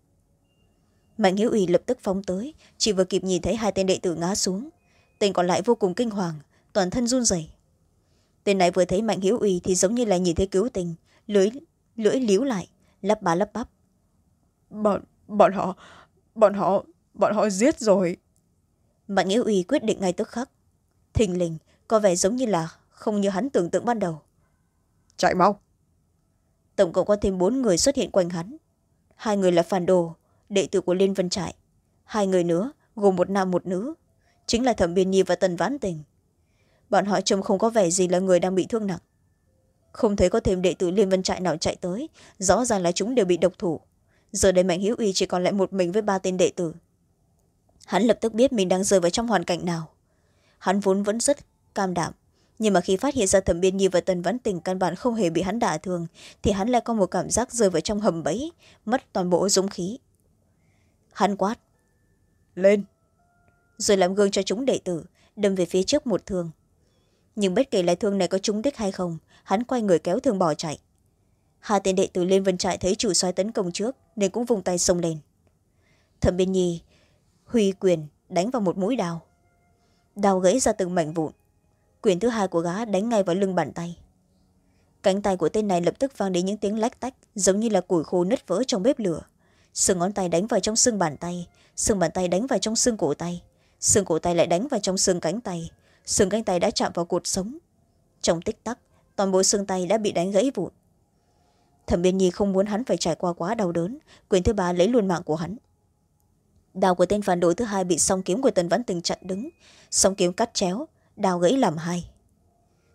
Mạnh hiếu ủy lập tức phóng tới, chỉ vừa kịp nhìn thấy hai tên đệ tử ngã xuống. Tên còn lại vô cùng kinh hoàng, toàn thân run rẩy. Tên này vừa thấy mạnh hiếu ủy thì giống như là nhìn thấy cứu tình lưỡi lưỡi líu lại, lắp bá lắp bắp. Bọn bọn họ bọn họ bọn họ giết rồi. Mạnh hiếu ủy quyết định ngay tức khắc. Thình lình có vẻ giống như là không như hắn tưởng tượng ban đầu. Chạy mau. Tổng cộng có thêm bốn người xuất hiện quanh hắn. Hai người là phản đồ đệ tử của liên vân trại. Hai người nữa gồm một nam một nữ chính là thẩm biên nhi và tần vãn tình. Bọn họ trông không có vẻ gì là người đang bị thương nặng. Không thấy có thêm đệ tử liên vân trại nào chạy tới rõ ràng là chúng đều bị độc thủ. Giờ đây mạnh hữu uy chỉ còn lại một mình với ba tên đệ tử hắn lập tức biết mình đang rơi vào trong hoàn cảnh nào. Hắn vốn vẫn rất cam đảm, nhưng mà khi phát hiện ra thẩm biên nhi và tần vãn tình căn bản không hề bị hắn đả thương, thì hắn lại có một cảm giác rơi vào trong hầm bẫy, mất toàn bộ dũng khí. Hắn quát, lên! Rồi làm gương cho chúng đệ tử, đâm về phía trước một thương. Nhưng bất kể là thương này có trúng đích hay không, hắn quay người kéo thương bỏ chạy. Hai tên đệ tử lên vân trại thấy chủ soái tấn công trước, nên cũng vùng tay xông lên. Thẩm biên nhi huy quyền đánh vào một mũi đào đào gãy ra từng mảnh vụn. Quyền thứ hai của gã đánh ngay vào lưng bàn tay. Cánh tay của tên này lập tức vang đến những tiếng lách tách, giống như là củi khô nứt vỡ trong bếp lửa. Xương ngón tay đánh vào trong xương bàn tay xương bàn tay đánh vào trong xương cổ tay, xương cổ tay lại đánh vào trong xương cánh tay. Xương cánh tay đã chạm vào cột sống. Trong tích tắc, toàn bộ xương tay đã bị đánh gãy vụn. Thẩm biên nhi không muốn hắn phải trải qua quá đau đớn, quyền thứ ba lấy luôn mạng của hắn đào của tên phản đối thứ hai bị song kiếm của tần văn tình chặn đứng. Song kiếm cắt chéo, đào gãy làm hai.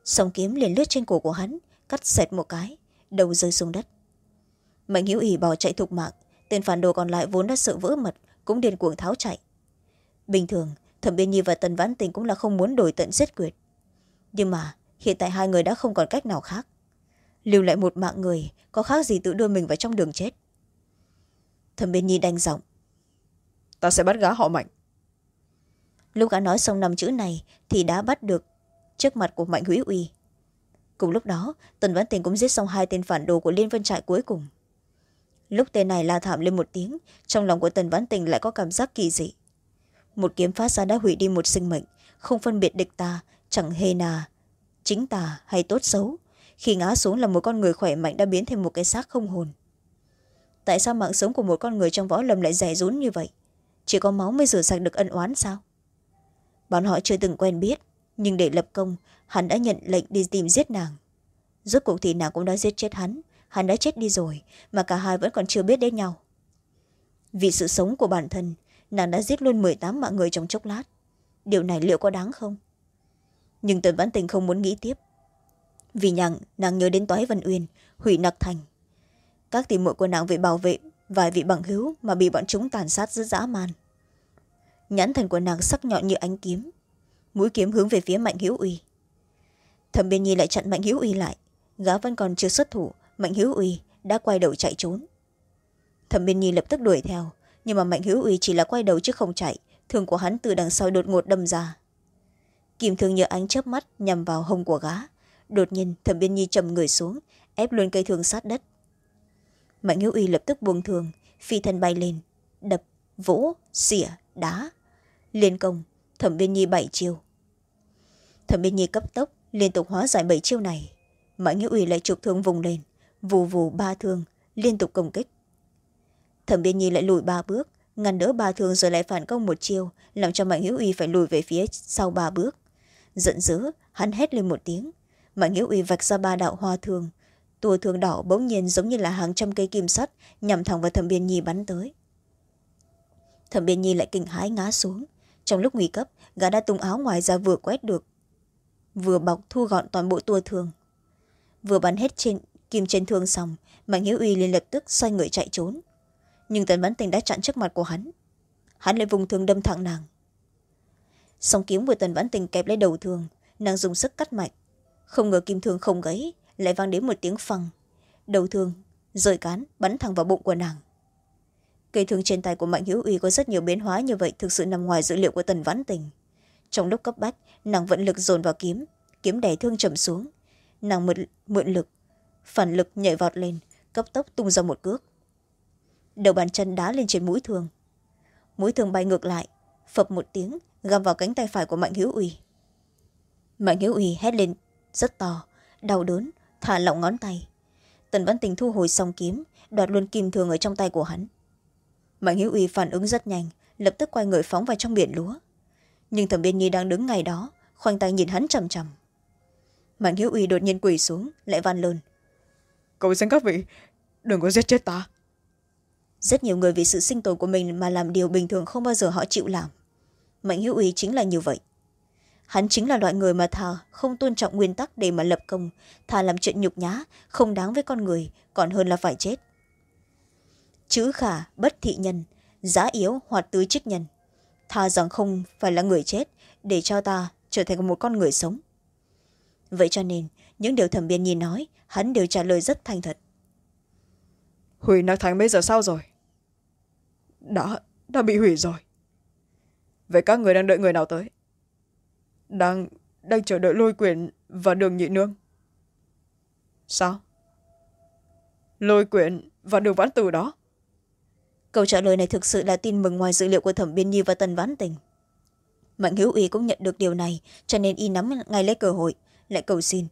Song kiếm liền lướt trên cổ của hắn, cắt sẹt một cái, đầu rơi xuống đất. Mạnh hữu ỉ bỏ chạy thục mạng, tên phản đồ còn lại vốn đã sợ vỡ mật cũng điên cuồng tháo chạy. Bình thường, thẩm biên nhi và tần vãn tình cũng là không muốn đổi tận giết quyệt nhưng mà, hiện tại hai người đã không còn cách nào khác. Lưu lại một mạng người, có khác gì tự đưa mình vào trong đường chết? Thẩm biên nhi đanh giọng ta sẽ bắt gã họ mạnh. Lúc gã nói xong năm chữ này, thì đã bắt được trước mặt của mạnh hữu uy. Cùng lúc đó, tần văn tình cũng giết xong hai tên phản đồ của liên vân trại cuối cùng. Lúc tên này la thảm lên một tiếng, trong lòng của tần văn tình lại có cảm giác kỳ dị. Một kiếm phát ra đã hủy đi một sinh mệnh, không phân biệt địch ta, chẳng hề nà, chính tà hay tốt xấu. Khi ngã xuống là một con người khỏe mạnh đã biến thành một cái xác không hồn. Tại sao mạng sống của một con người trong võ lâm lại rẻ rún như vậy? Chỉ có máu mới rửa sạch được ân oán sao? Bọn họ chưa từng quen biết, nhưng để lập công, hắn đã nhận lệnh đi tìm giết nàng. Rốt cuộc thì nàng cũng đã giết chết hắn hắn đã chết đi rồi, mà cả hai vẫn còn chưa biết đến nhau. Vì sự sống của bản thân, nàng đã giết luôn m tám mạng người trong chốc lát. Điều này liệu có đáng không? Nhưng tần vãn tình không muốn nghĩ tiếp. Vì nhằng nàng nhớ đến toái văn uyên, hủy nặc thành. Các tìm muội của nàng về bảo vệ vài vị bằng hữu mà bị bọn chúng tàn sát rất dã man. Nhãn thần của nàng sắc nhọn như ánh kiếm, mũi kiếm hướng về phía mạnh hữu uy. Thẩm biên nhi lại chặn mạnh hữu uy lại, gã vẫn còn chưa xuất thủ, mạnh hữu uy đã quay đầu chạy trốn. Thẩm biên nhi lập tức đuổi theo, nhưng mà mạnh hữu uy chỉ là quay đầu chứ không chạy thương của hắn từ đằng sau đột ngột đâm ra. Kim thương như ánh chớp mắt nhằm vào hông của gã, đột nhiên thẩm biên nhi trầm người xuống, ép luôn cây thương sát đất mạnh hữu uy lập tức buông thường phi thân bay lên, đập vỗ xỉa đá, liên công, thẩm biên nhi bảy chiêu. Thẩm biên nhi cấp tốc, liên tục hóa giải bảy chiêu này. Mạnh hữu uy lại trục thương vùng lên, vù vù ba thương, liên tục công kích. Thẩm biên nhi lại lùi ba bước, ngăn đỡ ba thương rồi lại phản công một chiêu, làm cho mạnh hữu uy phải lùi về phía sau ba bước. Giận dữ, hắn hét lên một tiếng. Mạnh hữu uy vạch ra ba đạo hoa thương tua thương đỏ bỗng nhiên giống như là hàng trăm cây kim sắt, nhằm thẳng vào thẩm biên nhi bắn tới. Thẩm biên nhi lại kinh hãi ngã xuống. Trong lúc nguy cấp, gã đã tung áo ngoài ra vừa quét được, vừa bọc thu gọn toàn bộ tua thương. Vừa bắn hết trên, kim trên thương xong, mạnh hiếu uy liền lập tức xoay người chạy trốn. Nhưng tần bắn tình đã chặn trước mặt của hắn. Hắn lại vùng thương đâm thẳng nàng. Song kiếm của tần bắn tình kẹp lấy đầu thương, nàng dùng sức cắt mạnh. Không ngờ kim thương không gãy lại vang đến một tiếng phăng. Đầu thương rời cán bắn thẳng vào bụng của nàng. Cây thương trên tay của mạnh hữu uy có rất nhiều biến hóa như vậy thực sự nằm ngoài dữ liệu của tần vãn tình. Trong lúc cấp bách nàng vận lực dồn vào kiếm kiếm đẻ thương chậm xuống. Nàng mượn, mượn lực phản lực nhảy vọt lên cấp tốc tung ra một cước. Đầu bàn chân đá lên trên mũi thương. Mũi thương bay ngược lại phập một tiếng găm vào cánh tay phải của mạnh hữu uy. Mạnh hữu uy hét lên rất to đau đớn thả lỏng ngón tay. Tần văn tình thu hồi xong kiếm đoạt luôn kim thường ở trong tay của hắn. Mạnh hữu uy phản ứng rất nhanh lập tức quay người phóng vào trong biển lúa. Nhưng thẩm biên nhi đang đứng ngay đó khoanh tay nhìn hắn chằm chằm. Mạnh hữu uy đột nhiên quỳ xuống lại van lơn cầu xin các vị đừng có giết chết ta. Rất nhiều người vì sự sinh tồn của mình mà làm điều bình thường không bao giờ họ chịu làm. Mạnh hữu uy chính là như vậy hắn chính là loại người mà thà không tôn trọng nguyên tắc để mà lập công. Thà làm chuyện nhục nhã, không đáng với con người, còn hơn là phải chết. Chữ khả, bất thị nhân. Giá yếu, hoạt tứ trích nhân. Thà rằng không phải là người chết, để cho ta trở thành một con người sống. Vậy cho nên, những điều thẩm biên nhi nói, hắn đều trả lời rất thành thật. Hủy nạc thành bây giờ sao rồi? Đã đã bị hủy rồi. Vậy các người đang đợi người nào tới? Đang đang chờ đợi lôi quyển và đường nhị nương. Sao? Lôi quyển và đường vãn từ đó. Câu trả lời này thực sự là tin mừng ngoài dữ liệu của thẩm biên nhi và tần vãn tình. Mạnh hữu uy cũng nhận được điều này cho nên y nắm ngay lấy cơ hội lại cầu xin.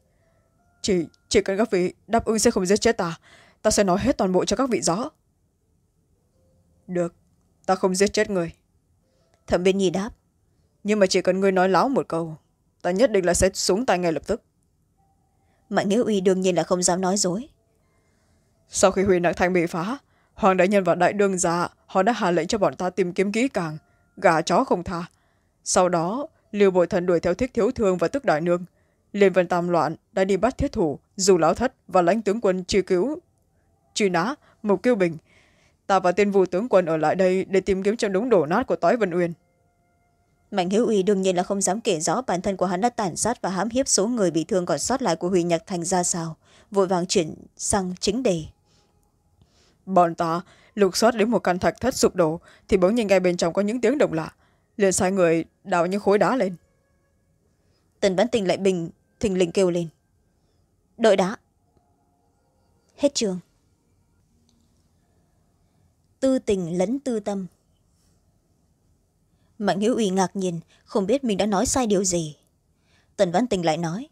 Chỉ chỉ cần các vị đáp ứng sẽ không giết chết ta ta sẽ nói hết toàn bộ cho các vị rõ. Được ta không giết chết người. Thẩm biên nhi đáp nhưng mà chỉ cần ngươi nói láo một câu ta nhất định là sẽ xuống tay ngay lập tức. Mạnh hữu uy đương nhiên là không dám nói dối. Sau khi huyền nặng thành bị phá hoàng đại nhân và đại đương gia họ đã hạ lệnh cho bọn ta tìm kiếm kỹ càng gà chó không tha. Sau đó liêu bội thần đuổi theo thích thiếu thương và tức đại nương. Liên vân tam loạn đã đi bắt thiết thủ dù lão thất và lãnh tướng quân truy cứu truy nã mục kiêu bình. Ta và tên vụ tướng quân ở lại đây để tìm kiếm trong đống đổ nát của tói vân uyên mạnh hữu uy đương nhiên là không dám kể rõ bản thân của hắn đã tàn sát và hãm hiếp số người bị thương còn sót lại của hủy nhạc thành ra sao. Vội vàng chuyển sang chính đề. Bọn ta lục soát đến một căn thạch thất sụp đổ thì bỗng nhiên ngay bên trong có những tiếng động lạ. Liền sai người đào những khối đá lên. Tần bắn tình lại bình thình lình kêu lên. Đợi đá hết trường. Tư tình lẫn tư tâm mạnh hữu uy ngạc nhiên không biết mình đã nói sai điều gì. Tần văn tình lại nói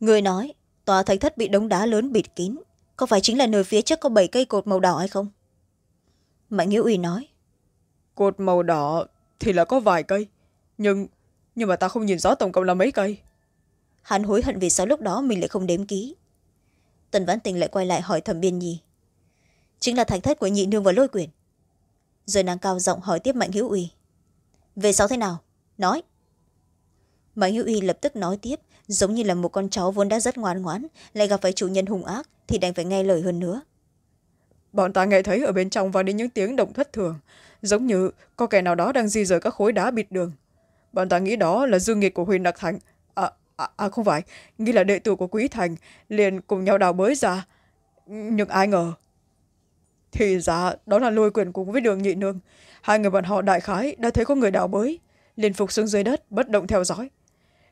người nói tòa thạch thất bị đống đá lớn bịt kín có phải chính là nơi phía trước có bảy cây cột màu đỏ hay không? Mạnh hữu uy nói cột màu đỏ thì là có vài cây nhưng nhưng mà ta không nhìn rõ tổng cộng là mấy cây. Hắn hối hận vì sao lúc đó mình lại không đếm ký tần văn tình lại quay lại hỏi thẩm biên nhi chính là thạch thất của nhị nương và lôi quyền rồi nàng cao giọng hỏi tiếp mạnh hữu uy về sau thế nào? Nói. Mạnh hữu uy lập tức nói tiếp giống như là một con cháu vốn đã rất ngoan ngoãn lại gặp phải chủ nhân hung ác thì đành phải nghe lời hơn nữa. Bọn ta nghe thấy ở bên trong vang đến những tiếng động thất thường giống như có kẻ nào đó đang di rời các khối đá bịt đường. Bọn ta nghĩ đó là dương nghiệt của huyền đặc thành. À, à, à không phải nghĩ là đệ tử của quý thành liền cùng nhau đào bới ra. Nhưng ai ngờ thì ra đó là lôi quyền cùng với đường nhị nương hai người bọn họ đại khái đã thấy có người đào bới, liền phục xuống dưới đất, bất động theo dõi.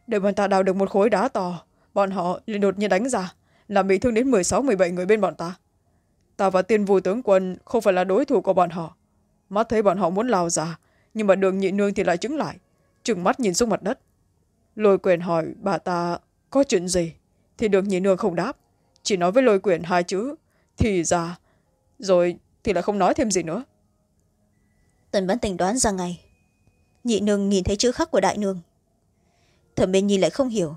Đợi bọn ta đào được một khối đá to, bọn họ liền đột nhiên đánh ra, làm bị thương đến m sáu m bảy người bên bọn ta. Ta và tiên vù tướng quân không phải là đối thủ của bọn họ. Mắt thấy bọn họ muốn lao ra, nhưng mà đường nhị nương thì lại chứng lại, trừng mắt nhìn xuống mặt đất. Lôi quyền hỏi, bà ta có chuyện gì? Thì đường nhị nương không đáp, chỉ nói với lôi quyền hai chữ, thì ra, rồi thì lại không nói thêm gì nữa tần vẫn tình đoán ra ngay. Nhị nương nhìn thấy chữ khắc của đại nương. Thẩm biên nhi lại không hiểu.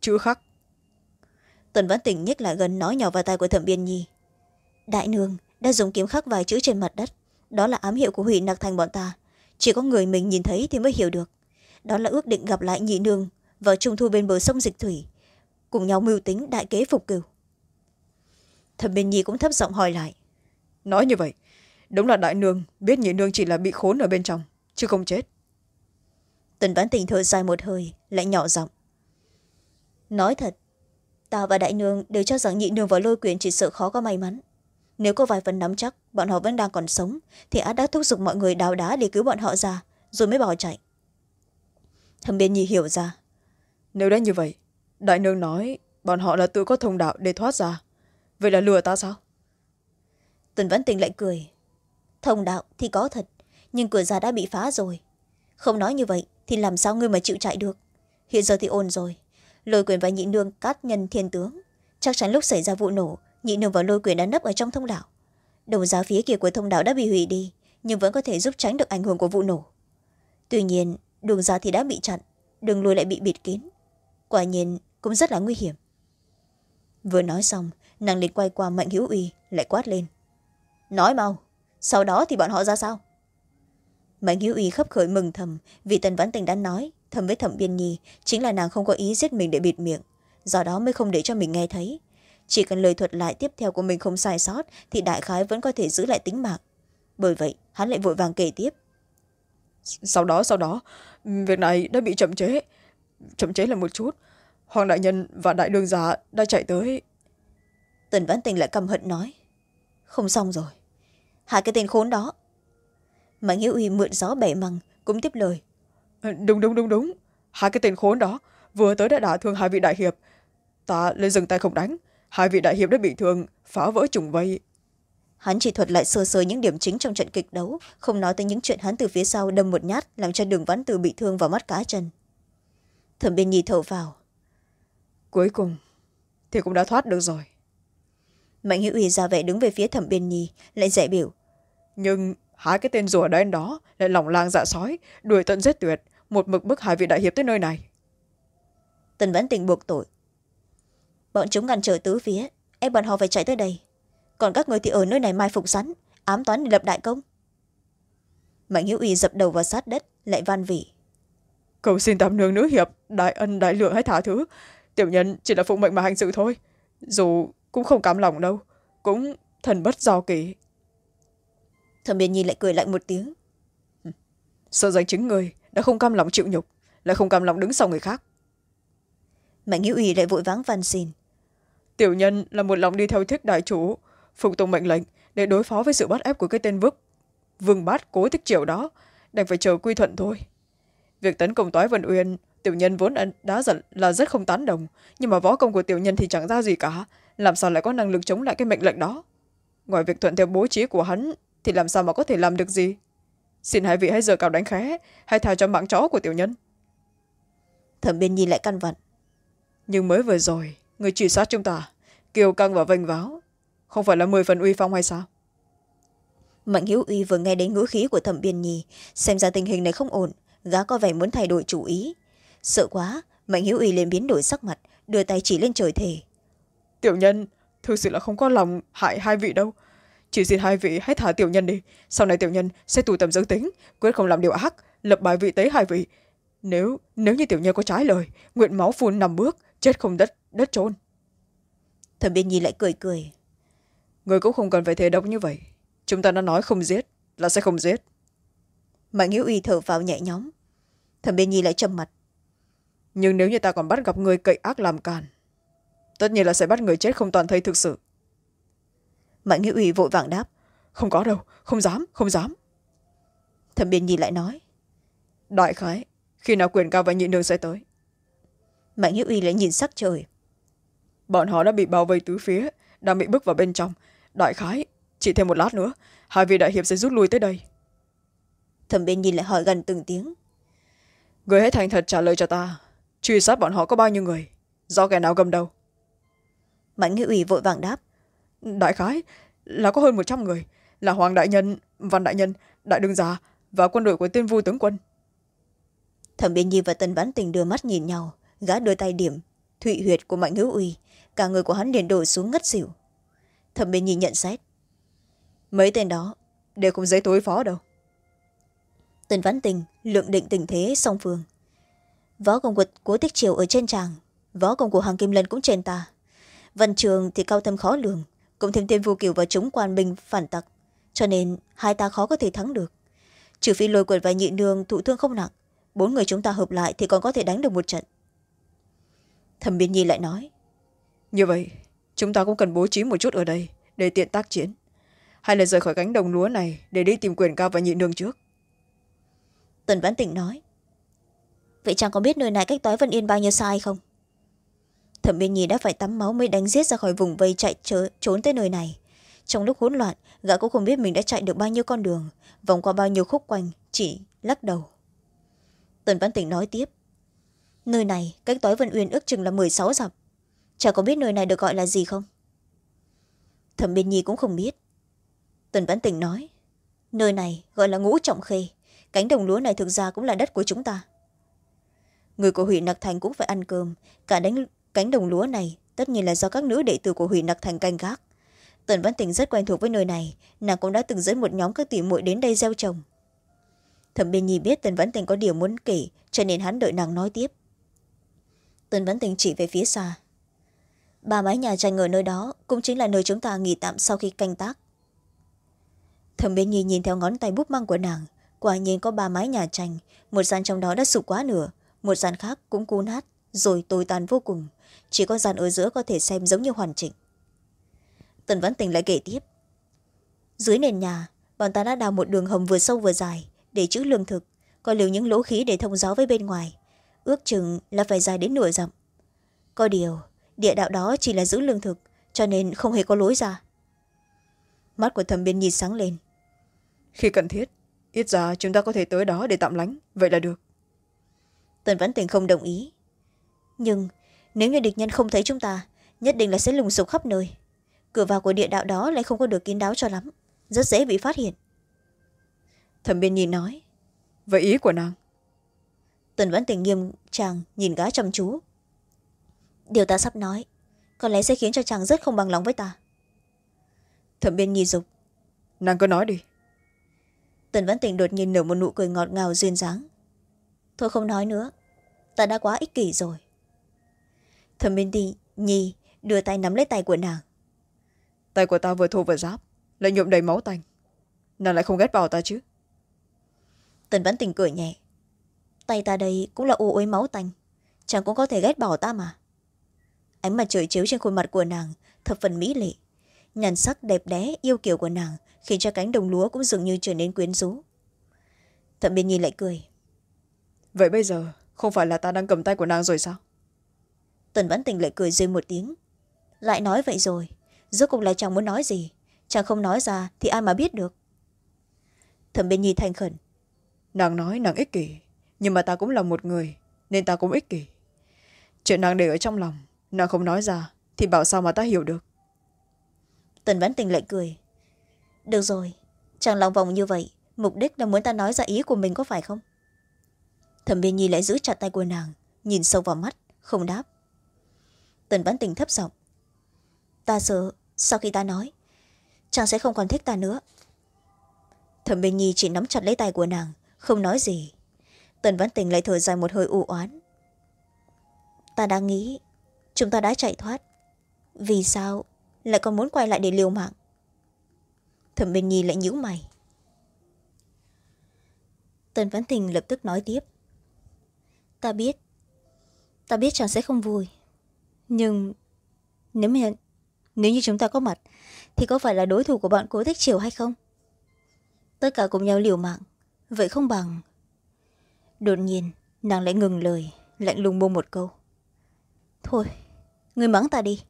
Chữ khắc? Tần vẫn tình nhích lại gần nói nhỏ vào tai của thẩm biên nhi. Đại nương đã dùng kiếm khắc vài chữ trên mặt đất. Đó là ám hiệu của hủy nặc thành bọn ta. Chỉ có người mình nhìn thấy thì mới hiểu được. Đó là ước định gặp lại nhị nương vào trung thu bên bờ sông dịch thủy cùng nhau mưu tính đại kế phục cửu. Thẩm biên nhi cũng thấp giọng hỏi lại. Nói như vậy đúng là đại nương biết nhị nương chỉ là bị khốn ở bên trong chứ không chết. Tần bán tình thở dài một hơi lại nhỏ giọng. Nói thật ta và đại nương đều cho rằng nhị nương và lôi quyền chỉ sợ khó có may mắn. Nếu có vài phần nắm chắc bọn họ vẫn đang còn sống thì át đã thúc giục mọi người đào đá để cứu bọn họ ra rồi mới bỏ chạy. Thẩm biên nhi hiểu ra. Nếu đã như vậy đại nương nói bọn họ là tự có thông đạo để thoát ra. Vậy là lừa ta sao? Tần vẫn tình lại cười thông đạo thì có thật, nhưng cửa ra đã bị phá rồi. Không nói như vậy thì làm sao ngươi mà chịu chạy được? Hiện giờ thì ổn rồi. Lôi quyền và nhị nương cát nhân thiên tướng. Chắc chắn lúc xảy ra vụ nổ, nhị nương và lôi quyền đã nấp ở trong thông đạo. Đầu giá phía kia của thông đạo đã bị hủy đi, nhưng vẫn có thể giúp tránh được ảnh hưởng của vụ nổ. Tuy nhiên, đường ra thì đã bị chặn, đường lùi lại bị bịt kín. Quả nhiên, cũng rất là nguy hiểm. Vừa nói xong, nàng liền quay qua mạnh hữu uy, lại quát lên. Nói mau sau đó thì bọn họ ra sao? Mạnh hữu uy khấp khởi mừng thầm vì tần vãn tình đã nói thầm với thẩm biên nhi chính là nàng không có ý giết mình để bịt miệng. Do đó mới không để cho mình nghe thấy. Chỉ cần lời thuật lại tiếp theo của mình không sai sót thì đại khái vẫn có thể giữ lại tính mạng. Bởi vậy hắn lại vội vàng kể tiếp. Sau đó sau đó việc này đã bị chậm chế. Chậm chế là một chút. Hoàng đại nhân và đại đương giả đã chạy tới. Tần vãn tình lại căm hận nói không xong rồi hai cái tên khốn đó. Mạnh hiếu uy mượn gió bẻ măng cũng tiếp lời. Ờ, đúng đúng đúng đúng. Hai cái tên khốn đó vừa tới đã đả thương hai vị đại hiệp. Ta lên dừng tay không đánh hai vị đại hiệp đã bị thương phá vỡ trùng vây. Hắn chỉ thuật lại sơ sơ những điểm chính trong trận kịch đấu không nói tới những chuyện hắn từ phía sau đâm một nhát làm cho đường vãn từ bị thương vào mắt cá chân. Thẩm biên nhi thở vào. Cuối cùng thì cũng đã thoát được rồi mạnh hữu uy ra vẻ đứng về phía thẩm biên nhi lại dạy biểu. Nhưng hai cái tên rùa đen đó lại lỏng lang dạ sói đuổi tận giết tuyệt một mực bức hai vị đại hiệp tới nơi này. Tần vẫn tình buộc tội. Bọn chúng ngăn trở tứ phía ép bọn họ phải chạy tới đây. Còn các người thì ở nơi này mai phục sẵn ám toán để lập đại công. Mạnh hữu uy dập đầu vào sát đất lại van vỉ. Cầu xin tam nương nữ hiệp đại ân đại lượng hãy thả thứ. Tiểu nhân chỉ là phụng mệnh mà hành sự thôi. Dù cũng không cám lòng đâu. Cũng thần bất do kỳ thẩm biên nhi lại cười lạnh một tiếng. Sợ danh chính người đã không cam lòng chịu nhục lại không cam lòng đứng sau người khác. Mạnh hữu ủy lại vội vắng van xin. Tiểu nhân là một lòng đi theo thích đại chủ phục tùng mệnh lệnh để đối phó với sự bắt ép của cái tên vức. Vương bát cố thích triệu đó đành phải chờ quy thuận thôi. Việc tấn công toái vân uyên tiểu nhân vốn đã giận là rất không tán đồng nhưng mà võ công của tiểu nhân thì chẳng ra gì cả làm sao lại có năng lực chống lại cái mệnh lệnh đó? Ngoài việc thuận theo bố trí của hắn thì làm sao mà có thể làm được gì? Xin hai vị hãy giờ cào đánh khé hay thà cho mạng chó của tiểu nhân. Thẩm biên nhi lại căn vặn. Nhưng mới vừa rồi người truy sát chúng ta kiều căng và vênh váo không phải là mười phần uy phong hay sao? Mạnh hiếu uy vừa nghe đến ngữ khí của thẩm biên nhi xem ra tình hình này không ổn gã có vẻ muốn thay đổi chủ ý. Sợ quá mạnh hiếu uy liền biến đổi sắc mặt đưa tay chỉ lên trời thề tiểu nhân thực sự là không có lòng hại hai vị đâu. Chỉ xin hai vị hãy thả tiểu nhân đi. Sau này tiểu nhân sẽ tù tầm giới tính quyết không làm điều ác lập bài vị tế hai vị. Nếu nếu như tiểu nhân có trái lời nguyện máu phun nằm bước chết không đất đất trôn thẩm biên nhi lại cười cười. Người cũng không cần phải thề độc như vậy. Chúng ta đã nói không giết là sẽ không giết. Mạnh hiếu uy thở vào nhẹ nhõm. Thẩm biên nhi lại trầm mặt. Nhưng nếu như ta còn bắt gặp người cậy ác làm càn tất nhiên là sẽ bắt người chết không toàn thây thực sự. Mạnh nghĩa ủy vội vàng đáp, không có đâu, không dám không dám. Thẩm biên nhi lại nói, đại khái, khi nào quyền cao và nhị nương sẽ tới. Mạnh hữu uy lại nhìn sắc trời. Bọn họ đã bị bao vây tứ phía, đang bị bước vào bên trong. Đại khái, chỉ thêm một lát nữa, hai vị đại hiệp sẽ rút lui tới đây. Thẩm biên nhi lại hỏi gần từng tiếng, người hãy thành thật trả lời cho ta, truy sát bọn họ có bao nhiêu người? Do kẻ nào cầm đầu? Mạnh nghĩa ủy vội vàng đáp. Đại khái là có hơn một trăm người là hoàng đại nhân văn đại nhân đại đương gia và quân đội của tiên vu tướng quân. Thẩm biên nhi và tần bán tình đưa mắt nhìn nhau gã đưa tay điểm thụy huyệt của mạnh hữu uy cả người của hắn liền đổ xuống ngất xỉu. Thẩm biên nhi nhận xét. Mấy tên đó đều không giấy tối phó đâu. Tần vãn tình lượng định tình thế song phương. Võ công của cố tích triều ở trên tràng võ công của hàng kim lân cũng trên ta văn trường thì cao thâm khó lường cũng thêm tên vô kiều và chúng quan binh phản tặc. Cho nên hai ta khó có thể thắng được. Trừ phi lôi quật và nhị nương thụ thương không nặng bốn người chúng ta hợp lại thì còn có thể đánh được một trận. Thẩm biên nhi lại nói như vậy chúng ta cũng cần bố trí một chút ở đây để tiện tác chiến. Hay là rời khỏi cánh đồng lúa này để đi tìm quyền cao và nhị nương trước. Tần vãn tịnh nói vậy chàng có biết nơi này cách toái vân yên bao nhiêu xa hay không thẩm biên nhi đã phải tắm máu mới đánh giết ra khỏi vùng vây chạy chớ, trốn tới nơi này. Trong lúc hỗn loạn gã cũng không biết mình đã chạy được bao nhiêu con đường vòng qua bao nhiêu khúc quanh chỉ lắc đầu. Tần văn tỉnh nói tiếp nơi này cách tối vân uyên ước chừng là m sáu dặm. Chả có biết nơi này được gọi là gì không? Thẩm biên nhi cũng không biết. Tần văn tỉnh nói nơi này gọi là ngũ trọng khê cánh đồng lúa này thực ra cũng là đất của chúng ta. Người của huyện nặc thành cũng phải ăn cơm cả đánh cánh đồng lúa này, tất nhiên là do các nữ đệ tử của huyện nặc thành canh gác. Tần văn tình rất quen thuộc với nơi này, nàng cũng đã từng dẫn một nhóm các tỷ muội đến đây gieo trồng. Thẩm biên nhi biết tần văn tình có điều muốn kể, cho nên hắn đợi nàng nói tiếp. Tần văn tình chỉ về phía xa. Ba mái nhà tranh ở nơi đó cũng chính là nơi chúng ta nghỉ tạm sau khi canh tác. Thẩm biên nhi nhìn theo ngón tay bút măng của nàng, quả nhiên có ba mái nhà tranh một gian trong đó đã sụp quá nửa, một gian khác cũng cú nát, rồi tồi tàn vô cùng chỉ có gian ở giữa có thể xem giống như hoàn chỉnh. Tần văn tình lại kể tiếp. Dưới nền nhà bọn ta đã đào một đường hầm vừa sâu vừa dài để chữ lương thực còn lưu những lỗ khí để thông gió với bên ngoài. Ước chừng là phải dài đến nửa dặm. Có điều địa đạo đó chỉ là giữ lương thực cho nên không hề có lối ra. Mắt của thẩm biên nhi sáng lên. Khi cần thiết ít ra chúng ta có thể tới đó để tạm lánh vậy là được. Tần văn tình không đồng ý. Nhưng nếu như địch nhân không thấy chúng ta nhất định là sẽ lùng sục khắp nơi. Cửa vào của địa đạo đó lại không có được kín đáo cho lắm. Rất dễ bị phát hiện. Thẩm biên nhìn nói vậy ý của nàng? Tần vẫn tình nghiêm chàng nhìn gái chăm chú. Điều ta sắp nói có lẽ sẽ khiến cho chàng rất không bằng lòng với ta. Thẩm biên nhi dục nàng cứ nói đi. Tần vẫn tình đột nhiên nở một nụ cười ngọt ngào duyên dáng. Thôi không nói nữa ta đã quá ích kỷ rồi thẩm biên đi nhi đưa tay nắm lấy tay của nàng. Tay của ta vừa thô vừa giáp lại nhuộm đầy máu tanh. Nàng lại không ghét vào ta chứ? Tần vẫn tình cười nhẹ. Tay ta đây cũng là ô uế máu tanh chàng cũng có thể ghét bỏ ta mà. Ánh mặt trời chiếu trên khuôn mặt của nàng thập phần mỹ lệ. Nhàn sắc đẹp đẽ yêu kiểu của nàng khiến cho cánh đồng lúa cũng dường như trở nên quyến rũ. Thẩm biên nhi lại cười. Vậy bây giờ không phải là ta đang cầm tay của nàng rồi sao tần vẫn tình lại cười rơi một tiếng. Lại nói vậy rồi rốt cuộc là chàng muốn nói gì? Chàng không nói ra thì ai mà biết được? Thẩm biên nhi thành khẩn. Nàng nói nàng ích kỷ nhưng mà ta cũng là một người nên ta cũng ích kỷ. Chuyện nàng để ở trong lòng nàng không nói ra thì bảo sao mà ta hiểu được? Tần vãn tình lại cười. Được rồi chàng lòng vòng như vậy mục đích là muốn ta nói ra ý của mình có phải không? Thẩm biên nhi lại giữ chặt tay của nàng nhìn sâu vào mắt không đáp tần bán tình thấp giọng. Ta sợ, sau khi ta nói, chàng sẽ không còn thích ta nữa. Thẩm biên nhi chỉ nắm chặt lấy tay của nàng, không nói gì. Tần văn tình lại thở dài một hơi u oán. Ta đang nghĩ, chúng ta đã chạy thoát. Vì sao lại còn muốn quay lại để liều mạng? Thẩm biên nhi lại nhíu mày. Tần văn tình lập tức nói tiếp. Ta biết ta biết chàng sẽ không vui nhưng nếu mà, nếu như chúng ta có mặt, thì có phải là đối thủ của bọn cố thích triều hay không? Tất cả cùng nhau liều mạng. Vậy không bằng. Đột nhiên, nàng lại ngừng lời, lạnh lùng buông một câu. Thôi, người mắng ta đi.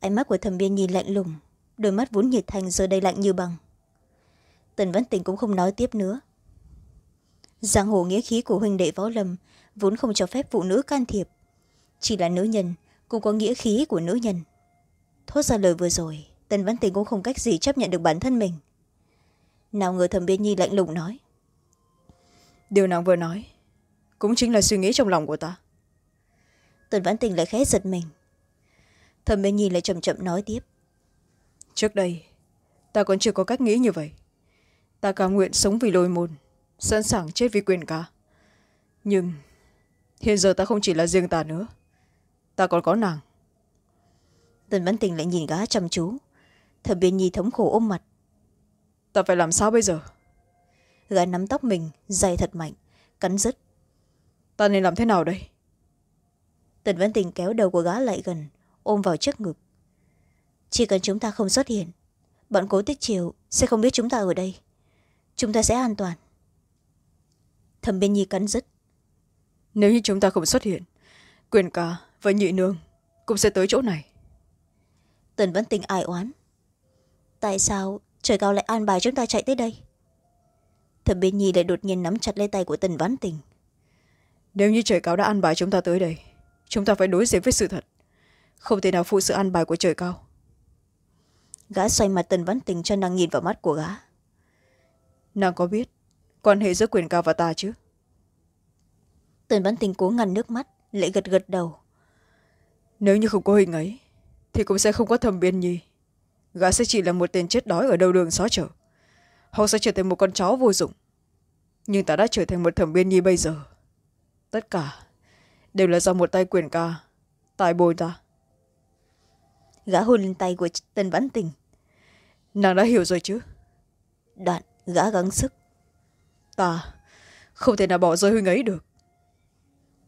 Ánh mắt của thẩm biên nhìn lạnh lùng, đôi mắt vốn nhiệt thành giờ đây lạnh như bằng tần văn tình cũng không nói tiếp nữa. Giang hồ nghĩa khí của huynh đệ võ lâm vốn không cho phép phụ nữ can thiệp chỉ là nữ nhân cũng có nghĩa khí của nữ nhân. Thốt ra lời vừa rồi tần văn tình cũng không cách gì chấp nhận được bản thân mình. Nào ngờ thẩm biên nhi lạnh lùng nói. Điều nàng vừa nói cũng chính là suy nghĩ trong lòng của ta. Tần văn tình lại khẽ giật mình. Thẩm biên nhi lại chậm chậm nói tiếp. Trước đây ta còn chưa có cách nghĩ như vậy. Ta cam nguyện sống vì lôi môn sẵn sàng chết vì quyền ca nhưng hiện giờ ta không chỉ là riêng ta nữa ta còn có nàng. Tần văn tình lại nhìn gã chăm chú. Thẩm biên nhi thống khổ ôm mặt. Ta phải làm sao bây giờ? Gã nắm tóc mình dày thật mạnh cắn rứt. Ta nên làm thế nào đây? Tần văn tình kéo đầu của gã lại gần ôm vào trước ngực. Chỉ cần chúng ta không xuất hiện bọn cố tích chiều sẽ không biết chúng ta ở đây. Chúng ta sẽ an toàn. Thẩm biên nhi cắn rứt. Nếu như chúng ta không xuất hiện quyền ca và nhị nương cũng sẽ tới chỗ này. Tần vẫn tình ai oán? Tại sao trời cao lại an bài chúng ta chạy tới đây? Thẩm biên nhi lại đột nhiên nắm chặt lấy tay của tần vãn tình. Nếu như trời cao đã an bài chúng ta tới đây chúng ta phải đối diện với sự thật. Không thể nào phụ sự an bài của trời cao. Gã xoay mặt tần vãn tình cho nàng nhìn vào mắt của gã. Nàng có biết quan hệ giữa quyền cao và ta chứ? Tần vãn tình cố ngăn nước mắt lại gật gật đầu nếu như không có hình ấy thì cũng sẽ không có thầm biên nhi gã sẽ chỉ là một tên chết đói ở đầu đường xó chợ. Hoặc sẽ trở thành một con chó vô dụng. Nhưng ta đã trở thành một thẩm biên nhi bây giờ. Tất cả đều là do một tay quyền ca tài bồi ta. Gã hôn lên tay của tần vãn tình. Nàng đã hiểu rồi chứ? Đoạn gã gắng sức. Ta không thể nào bỏ rơi huynh ấy được.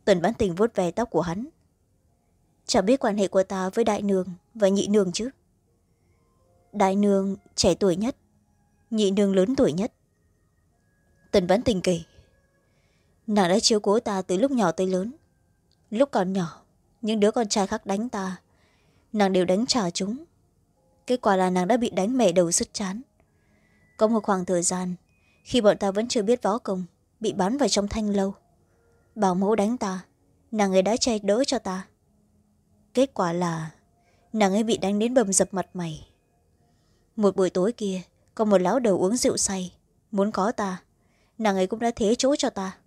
Tần vãn tình vuốt ve tóc của hắn chẳng biết quan hệ của ta với đại nương và nhị nương chứ? Đại nương trẻ tuổi nhất, nhị nương lớn tuổi nhất. Tần vãn tình kể, nàng đã chiếu cố ta từ lúc nhỏ tới lớn. Lúc còn nhỏ, những đứa con trai khác đánh ta, nàng đều đánh trả chúng. Kết quả là nàng đã bị đánh mẻ đầu sứt chán. Có một khoảng thời gian, khi bọn ta vẫn chưa biết võ công, bị bán vào trong thanh lâu, bảo mẫu đánh ta, nàng ấy đã che đỡ cho ta kết quả là nàng ấy bị đánh đến bầm dập mặt mày. Một buổi tối kia có một lão đầu uống rượu say muốn có ta. Nàng ấy cũng đã thế chỗ cho ta.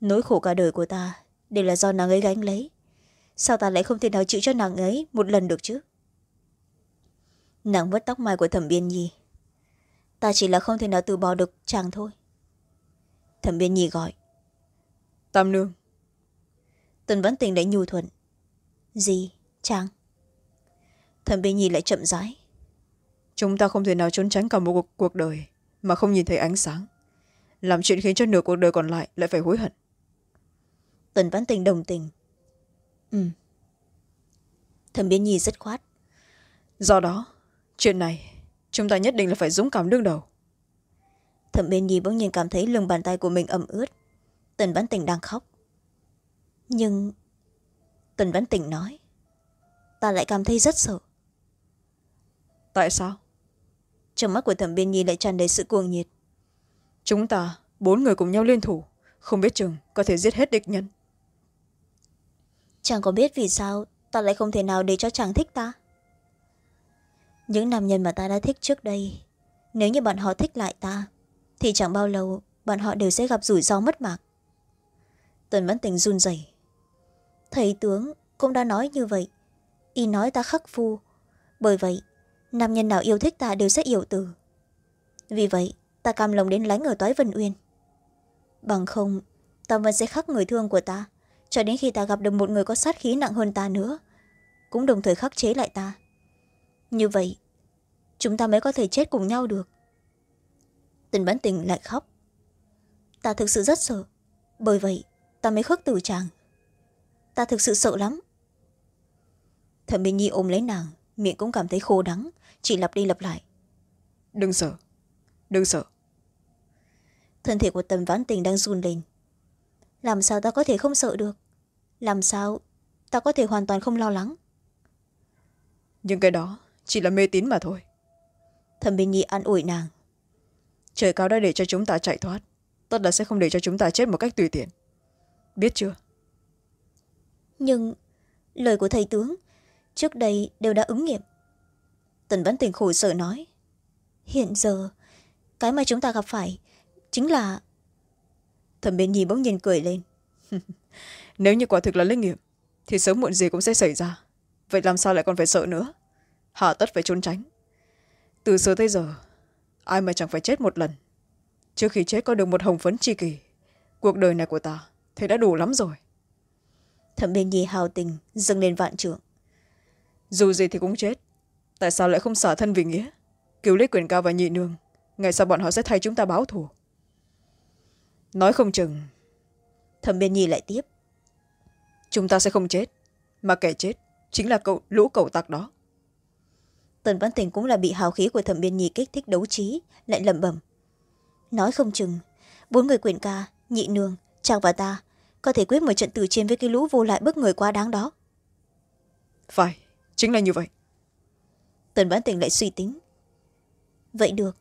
Nỗi khổ cả đời của ta đều là do nàng ấy gánh lấy. Sao ta lại không thể nào chịu cho nàng ấy một lần được chứ? Nàng vứt tóc mai của thẩm biên nhi. Ta chỉ là không thể nào từ bỏ được chàng thôi. Thẩm biên nhi gọi. Tam nương. Tần vẫn tình lại nhu thuận gì? Chàng? Thẩm biên nhi lại chậm rãi. Chúng ta không thể nào trốn tránh cả một cuộc, cuộc đời mà không nhìn thấy ánh sáng. Làm chuyện khiến cho nửa cuộc đời còn lại lại phải hối hận. Tần văn tình đồng tình. Ừ. Thẩm biên nhi rất khoát. Do đó chuyện này chúng ta nhất định là phải dũng cảm đương đầu. Thẩm biên nhi bỗng nhiên cảm thấy lưng bàn tay của mình ẩm ướt. Tần văn tình đang khóc. Nhưng tần văn tình nói. Ta lại cảm thấy rất sợ. Tại sao? Trong mắt của thẩm biên nhi lại tràn đầy sự cuồng nhiệt. Chúng ta bốn người cùng nhau liên thủ không biết chừng có thể giết hết địch nhân. Chàng có biết vì sao ta lại không thể nào để cho chàng thích ta. Những nam nhân mà ta đã thích trước đây nếu như bọn họ thích lại ta thì chẳng bao lâu bọn họ đều sẽ gặp rủi ro mất mạng. Tần vẫn tình run rẩy thầy tướng cũng đã nói như vậy. Y nói ta khắc phu. Bởi vậy, nam nhân nào yêu thích ta đều sẽ yêu từ. Vì vậy, ta cam lòng đến lánh ở toái vân uyên. Bằng không, ta vẫn sẽ khắc người thương của ta, cho đến khi ta gặp được một người có sát khí nặng hơn ta nữa, cũng đồng thời khắc chế lại ta. Như vậy, chúng ta mới có thể chết cùng nhau được. Tình bán tình lại khóc. Ta thực sự rất sợ, bởi vậy ta mới khước từ chàng ta thực sự sợ lắm. Thẩm minh nhi ôm lấy nàng miệng cũng cảm thấy khô đắng chỉ lặp đi lặp lại. Đừng sợ đừng sợ. Thân thể của tầm vãn tình đang run lên. Làm sao ta có thể không sợ được? Làm sao ta có thể hoàn toàn không lo lắng? Nhưng cái đó chỉ là mê tín mà thôi. Thẩm biên nhi an ủi nàng. Trời cao đã để cho chúng ta chạy thoát tất là sẽ không để cho chúng ta chết một cách tùy tiện. Biết chưa nhưng lời của thầy tướng trước đây đều đã ứng nghiệm. Tần vẫn tình khổ sở nói hiện giờ cái mà chúng ta gặp phải chính là thẩm biên nhi bỗng nhiên cười lên. [LAUGHS] Nếu như quả thực là linh nghiệm thì sớm muộn gì cũng sẽ xảy ra. Vậy làm sao lại còn phải sợ nữa? Hạ tất phải trốn tránh. Từ xưa tới giờ ai mà chẳng phải chết một lần. Trước khi chết có được một hồng phấn chi kỳ cuộc đời này của ta thì đã đủ lắm rồi thẩm biên nhi hào tình dâng lên vạn trượng. Dù gì thì cũng chết tại sao lại không xả thân vì nghĩa cứu lấy quyền cao và nhị nương ngày sau bọn họ sẽ thay chúng ta báo thù? Nói không chừng. Thẩm biên nhi lại tiếp. Chúng ta sẽ không chết mà kẻ chết chính là cậu lũ cầu tặc đó. Tần văn tình cũng là bị hào khí của thẩm biên nhi kích thích đấu trí lại lẩm bẩm. Nói không chừng bốn người quyền ca nhị nương chàng và ta có thể quyết một trận tử chiến với cái lũ vô lại bức người quá đáng đó. Phải chính là như vậy. Tần văn tình lại suy tính. Vậy được.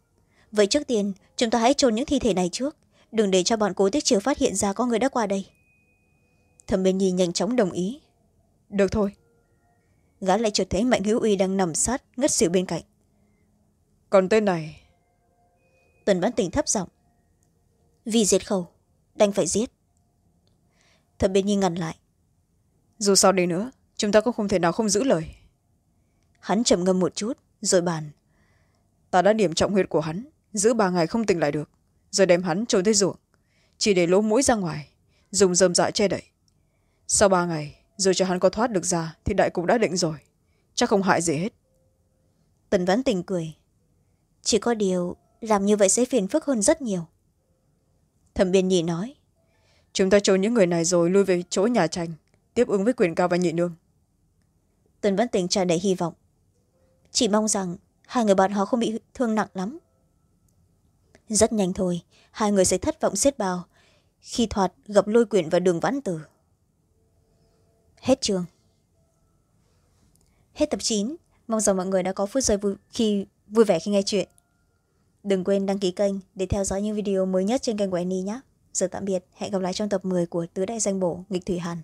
Vậy trước tiên chúng ta hãy chôn những thi thể này trước. Đừng để cho bọn cố tiết chiều phát hiện ra có người đã qua đây. Thẩm biên nhi nhanh chóng đồng ý. Được thôi. Gã lại chợt thấy mạnh hữu uy đang nằm sát ngất xỉu bên cạnh. Còn tên này? Tần văn tình thấp giọng. Vì diệt khẩu đành phải giết thẩm biên nhi ngăn lại. Dù sao đi nữa chúng ta cũng không thể nào không giữ lời. Hắn trầm ngâm một chút rồi bàn. Ta đã điểm trọng huyệt của hắn giữ ba ngày không tỉnh lại được rồi đem hắn trốn tới ruộng. Chỉ để lỗ mũi ra ngoài dùng dơm dạ che đậy. Sau ba ngày rồi cho hắn có thoát được ra thì đại cục đã định rồi. Chắc không hại gì hết. Tần vãn tình cười. Chỉ có điều làm như vậy sẽ phiền phức hơn rất nhiều. Thẩm biên nhị nói chúng ta trốn những người này rồi lui về chỗ nhà tranh tiếp ứng với quyền cao và nhị nương. Tần văn tình tràn đầy hy vọng. Chỉ mong rằng hai người bạn họ không bị thương nặng lắm. Rất nhanh thôi hai người sẽ thất vọng xiết bao khi thoạt gặp lôi quyển và đường vãn tử. Hết trường hết tập chín. Mong rằng mọi người đã có phút giây vui, khi vui vẻ khi nghe chuyện. Đừng quên đăng ký kênh để theo dõi những video mới nhất trên kênh của Annie nhé giờ tạm biệt, hẹn gặp lại trong tập 10 của tứ đại danh bổ, nghịch thủy hàn.